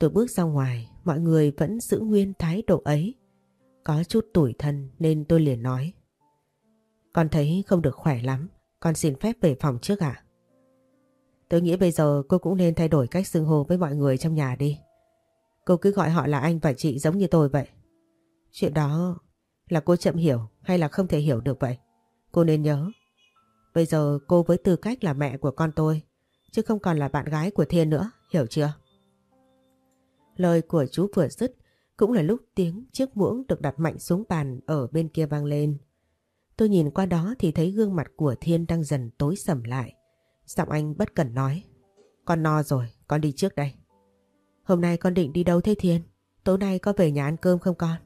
Tôi bước ra ngoài, mọi người vẫn giữ nguyên thái độ ấy. Có chút tủi thân nên tôi liền nói. Con thấy không được khỏe lắm, con xin phép về phòng trước ạ. Tôi nghĩ bây giờ cô cũng nên thay đổi cách xưng hô với mọi người trong nhà đi. Cô cứ gọi họ là anh và chị giống như tôi vậy. Chuyện đó là cô chậm hiểu hay là không thể hiểu được vậy? Cô nên nhớ. Bây giờ cô với tư cách là mẹ của con tôi, chứ không còn là bạn gái của Thiên nữa, hiểu chưa? Lời của chú vừa dứt cũng là lúc tiếng chiếc muỗng được đặt mạnh xuống bàn ở bên kia vang lên. Tôi nhìn qua đó thì thấy gương mặt của Thiên đang dần tối sầm lại. Giọng anh bất cẩn nói. Con no rồi, con đi trước đây. Hôm nay con định đi đâu thế Thiên? Tối nay có về nhà ăn cơm không con?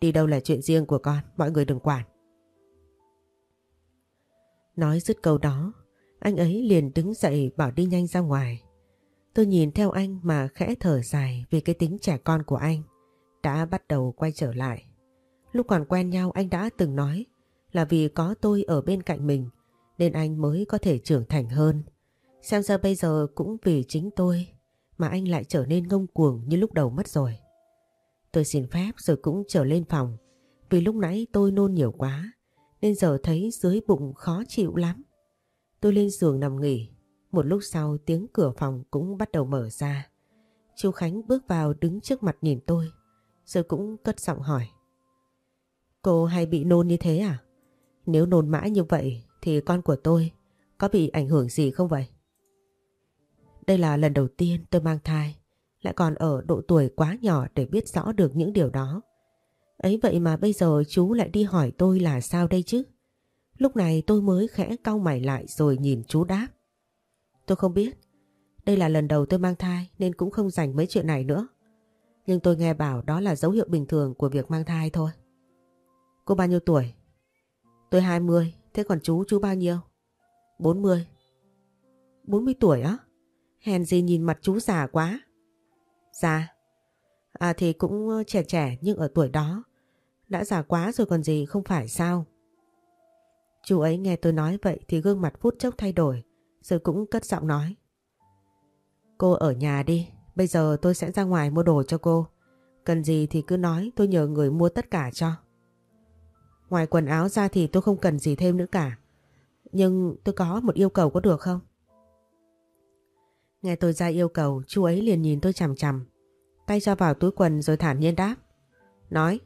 Đi đâu là chuyện riêng của con, mọi người đừng quản. Nói dứt câu đó, anh ấy liền đứng dậy bảo đi nhanh ra ngoài. Tôi nhìn theo anh mà khẽ thở dài vì cái tính trẻ con của anh, đã bắt đầu quay trở lại. Lúc còn quen nhau, anh đã từng nói là vì có tôi ở bên cạnh mình nên anh mới có thể trưởng thành hơn. Xem ra bây giờ cũng vì chính tôi mà anh lại trở nên ngông cuồng như lúc đầu mất rồi. Tôi xin phép rồi cũng trở lên phòng, vì lúc nãy tôi nôn nhiều quá nên giờ thấy dưới bụng khó chịu lắm. Tôi lên giường nằm nghỉ. Một lúc sau tiếng cửa phòng cũng bắt đầu mở ra. Chú Khánh bước vào đứng trước mặt nhìn tôi rồi cũng cất giọng hỏi. Cô hay bị nôn như thế à? Nếu nôn mãi như vậy thì con của tôi có bị ảnh hưởng gì không vậy? Đây là lần đầu tiên tôi mang thai, lại còn ở độ tuổi quá nhỏ để biết rõ được những điều đó. Ấy vậy mà bây giờ chú lại đi hỏi tôi là sao đây chứ? Lúc này tôi mới khẽ cau mày lại rồi nhìn chú đáp. Tôi không biết. Đây là lần đầu tôi mang thai nên cũng không dành mấy chuyện này nữa. Nhưng tôi nghe bảo đó là dấu hiệu bình thường của việc mang thai thôi. Cô bao nhiêu tuổi? Tôi 20, thế còn chú, chú bao nhiêu? 40. 40 tuổi á? Hèn gì nhìn mặt chú già quá. Già? À thì cũng ờ, trẻ trẻ nhưng ở tuổi đó đã già quá rồi còn gì không phải sao? Chú ấy nghe tôi nói vậy thì gương mặt phút chốc thay đổi rồi cũng cất giọng nói. Cô ở nhà đi, bây giờ tôi sẽ ra ngoài mua đồ cho cô. Cần gì thì cứ nói tôi nhờ người mua tất cả cho. Ngoài quần áo ra thì tôi không cần gì thêm nữa cả. Nhưng tôi có một yêu cầu có được không? Nghe tôi ra yêu cầu, chú ấy liền nhìn tôi chằm chằm. Tay cho vào túi quần rồi thản nhiên đáp. Nói.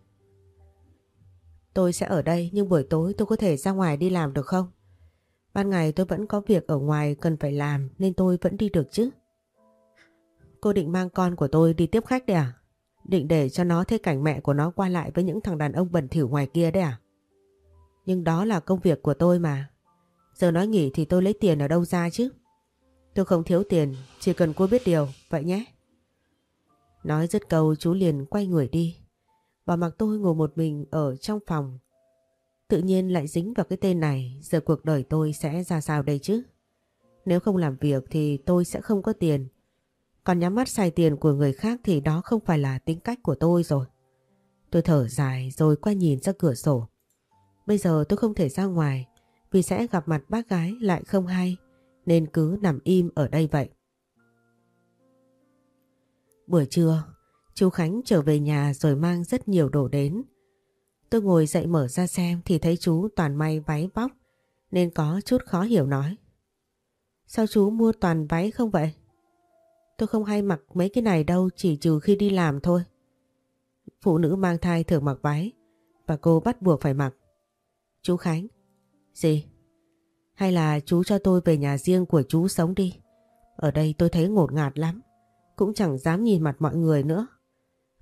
Tôi sẽ ở đây nhưng buổi tối tôi có thể ra ngoài đi làm được không? Ban ngày tôi vẫn có việc ở ngoài cần phải làm nên tôi vẫn đi được chứ. Cô định mang con của tôi đi tiếp khách đấy à? Định để cho nó thấy cảnh mẹ của nó qua lại với những thằng đàn ông bẩn thỉu ngoài kia đấy à? Nhưng đó là công việc của tôi mà. Giờ nói nghỉ thì tôi lấy tiền ở đâu ra chứ? Tôi không thiếu tiền, chỉ cần cô biết điều, vậy nhé. Nói dứt câu chú liền quay người đi. Và mặc tôi ngồi một mình ở trong phòng. Tự nhiên lại dính vào cái tên này, giờ cuộc đời tôi sẽ ra sao đây chứ? Nếu không làm việc thì tôi sẽ không có tiền. Còn nhắm mắt xài tiền của người khác thì đó không phải là tính cách của tôi rồi. Tôi thở dài rồi quay nhìn ra cửa sổ. Bây giờ tôi không thể ra ngoài vì sẽ gặp mặt bác gái lại không hay nên cứ nằm im ở đây vậy. Buổi trưa, chú Khánh trở về nhà rồi mang rất nhiều đồ đến. Tôi ngồi dậy mở ra xem thì thấy chú toàn may váy vóc, nên có chút khó hiểu nói. Sao chú mua toàn váy không vậy? Tôi không hay mặc mấy cái này đâu, chỉ trừ khi đi làm thôi. Phụ nữ mang thai thường mặc váy và cô bắt buộc phải mặc. Chú Khánh. Gì? Hay là chú cho tôi về nhà riêng của chú sống đi. Ở đây tôi thấy ngột ngạt lắm. Cũng chẳng dám nhìn mặt mọi người nữa.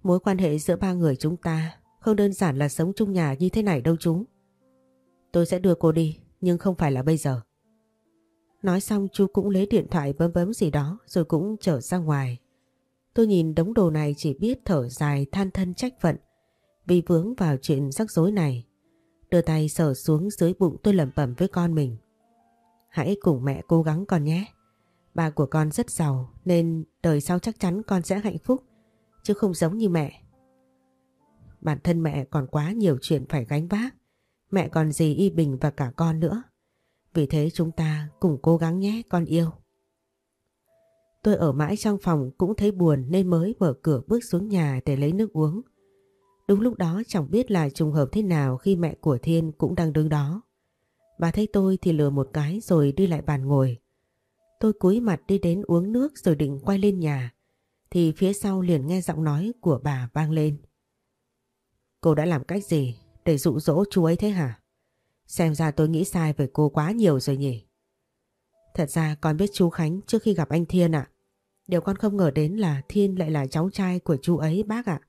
Mối quan hệ giữa ba người chúng ta không đơn giản là sống chung nhà như thế này đâu chú. Tôi sẽ đưa cô đi, nhưng không phải là bây giờ. Nói xong chú cũng lấy điện thoại bấm bấm gì đó rồi cũng trở ra ngoài. Tôi nhìn đống đồ này chỉ biết thở dài than thân trách phận vì vướng vào chuyện rắc rối này. Đưa tay sờ xuống dưới bụng tôi lẩm bẩm với con mình. Hãy cùng mẹ cố gắng con nhé. Ba của con rất giàu nên đời sau chắc chắn con sẽ hạnh phúc chứ không giống như mẹ. Bản thân mẹ còn quá nhiều chuyện phải gánh vác. Mẹ còn gì y bình và cả con nữa. Vì thế chúng ta cùng cố gắng nhé, con yêu. Tôi ở mãi trong phòng cũng thấy buồn nên mới mở cửa bước xuống nhà để lấy nước uống. Đúng lúc đó chẳng biết là trùng hợp thế nào khi mẹ của Thiên cũng đang đứng đó. Bà thấy tôi thì lừa một cái rồi đi lại bàn ngồi. Tôi cúi mặt đi đến uống nước rồi định quay lên nhà. Thì phía sau liền nghe giọng nói của bà vang lên. Cô đã làm cách gì để dụ dỗ chú ấy thế hả? Xem ra tôi nghĩ sai về cô quá nhiều rồi nhỉ? Thật ra con biết chú Khánh trước khi gặp anh Thiên ạ. Điều con không ngờ đến là Thiên lại là cháu trai của chú ấy bác ạ.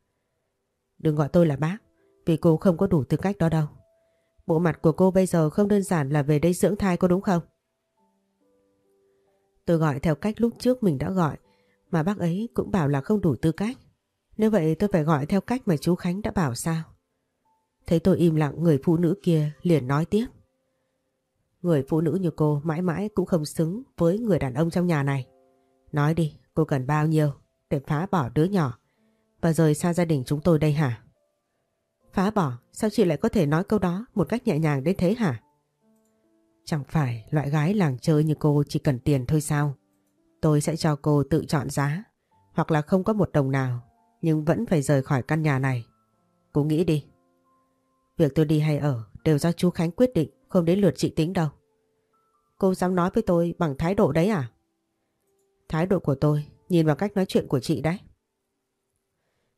Đừng gọi tôi là bác, vì cô không có đủ tư cách đó đâu. Bộ mặt của cô bây giờ không đơn giản là về đây dưỡng thai có đúng không? Tôi gọi theo cách lúc trước mình đã gọi, mà bác ấy cũng bảo là không đủ tư cách. Nếu vậy tôi phải gọi theo cách mà chú Khánh đã bảo sao? Thấy tôi im lặng người phụ nữ kia liền nói tiếp. Người phụ nữ như cô mãi mãi cũng không xứng với người đàn ông trong nhà này. Nói đi, cô cần bao nhiêu để phá bỏ đứa nhỏ và rời xa gia đình chúng tôi đây hả? Phá bỏ, sao chị lại có thể nói câu đó một cách nhẹ nhàng đến thế hả? Chẳng phải loại gái làng chơi như cô chỉ cần tiền thôi sao? Tôi sẽ cho cô tự chọn giá hoặc là không có một đồng nào nhưng vẫn phải rời khỏi căn nhà này. Cô nghĩ đi. Việc tôi đi hay ở đều do chú Khánh quyết định không đến lượt chị tính đâu. Cô dám nói với tôi bằng thái độ đấy à? Thái độ của tôi nhìn vào cách nói chuyện của chị đấy.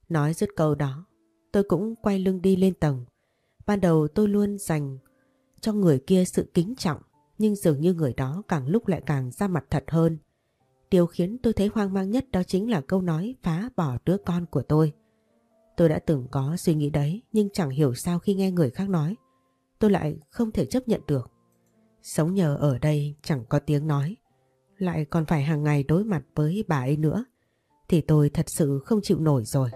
Nói dứt câu đó, tôi cũng quay lưng đi lên tầng. Ban đầu tôi luôn dành cho người kia sự kính trọng, nhưng dường như người đó càng lúc lại càng ra mặt thật hơn. Điều khiến tôi thấy hoang mang nhất đó chính là câu nói phá bỏ đứa con của tôi. Tôi đã từng có suy nghĩ đấy, nhưng chẳng hiểu sao khi nghe người khác nói, tôi lại không thể chấp nhận được. Sống nhờ ở đây chẳng có tiếng nói, lại còn phải hàng ngày đối mặt với bà ấy nữa, thì tôi thật sự không chịu nổi rồi.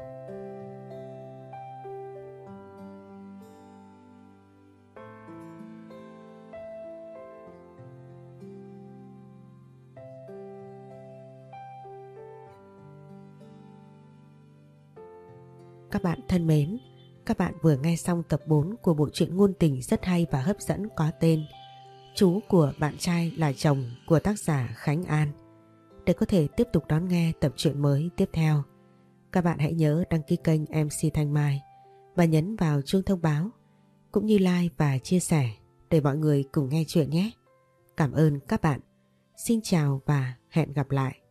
Các bạn thân mến, các bạn vừa nghe xong tập 4 của bộ truyện ngôn tình rất hay và hấp dẫn có tên Chú của bạn trai là chồng của tác giả Khánh An. Để có thể tiếp tục đón nghe tập truyện mới tiếp theo, các bạn hãy nhớ đăng ký kênh MC Thanh Mai và nhấn vào chuông thông báo cũng như like và chia sẻ để mọi người cùng nghe chuyện nhé. Cảm ơn các bạn. Xin chào và hẹn gặp lại.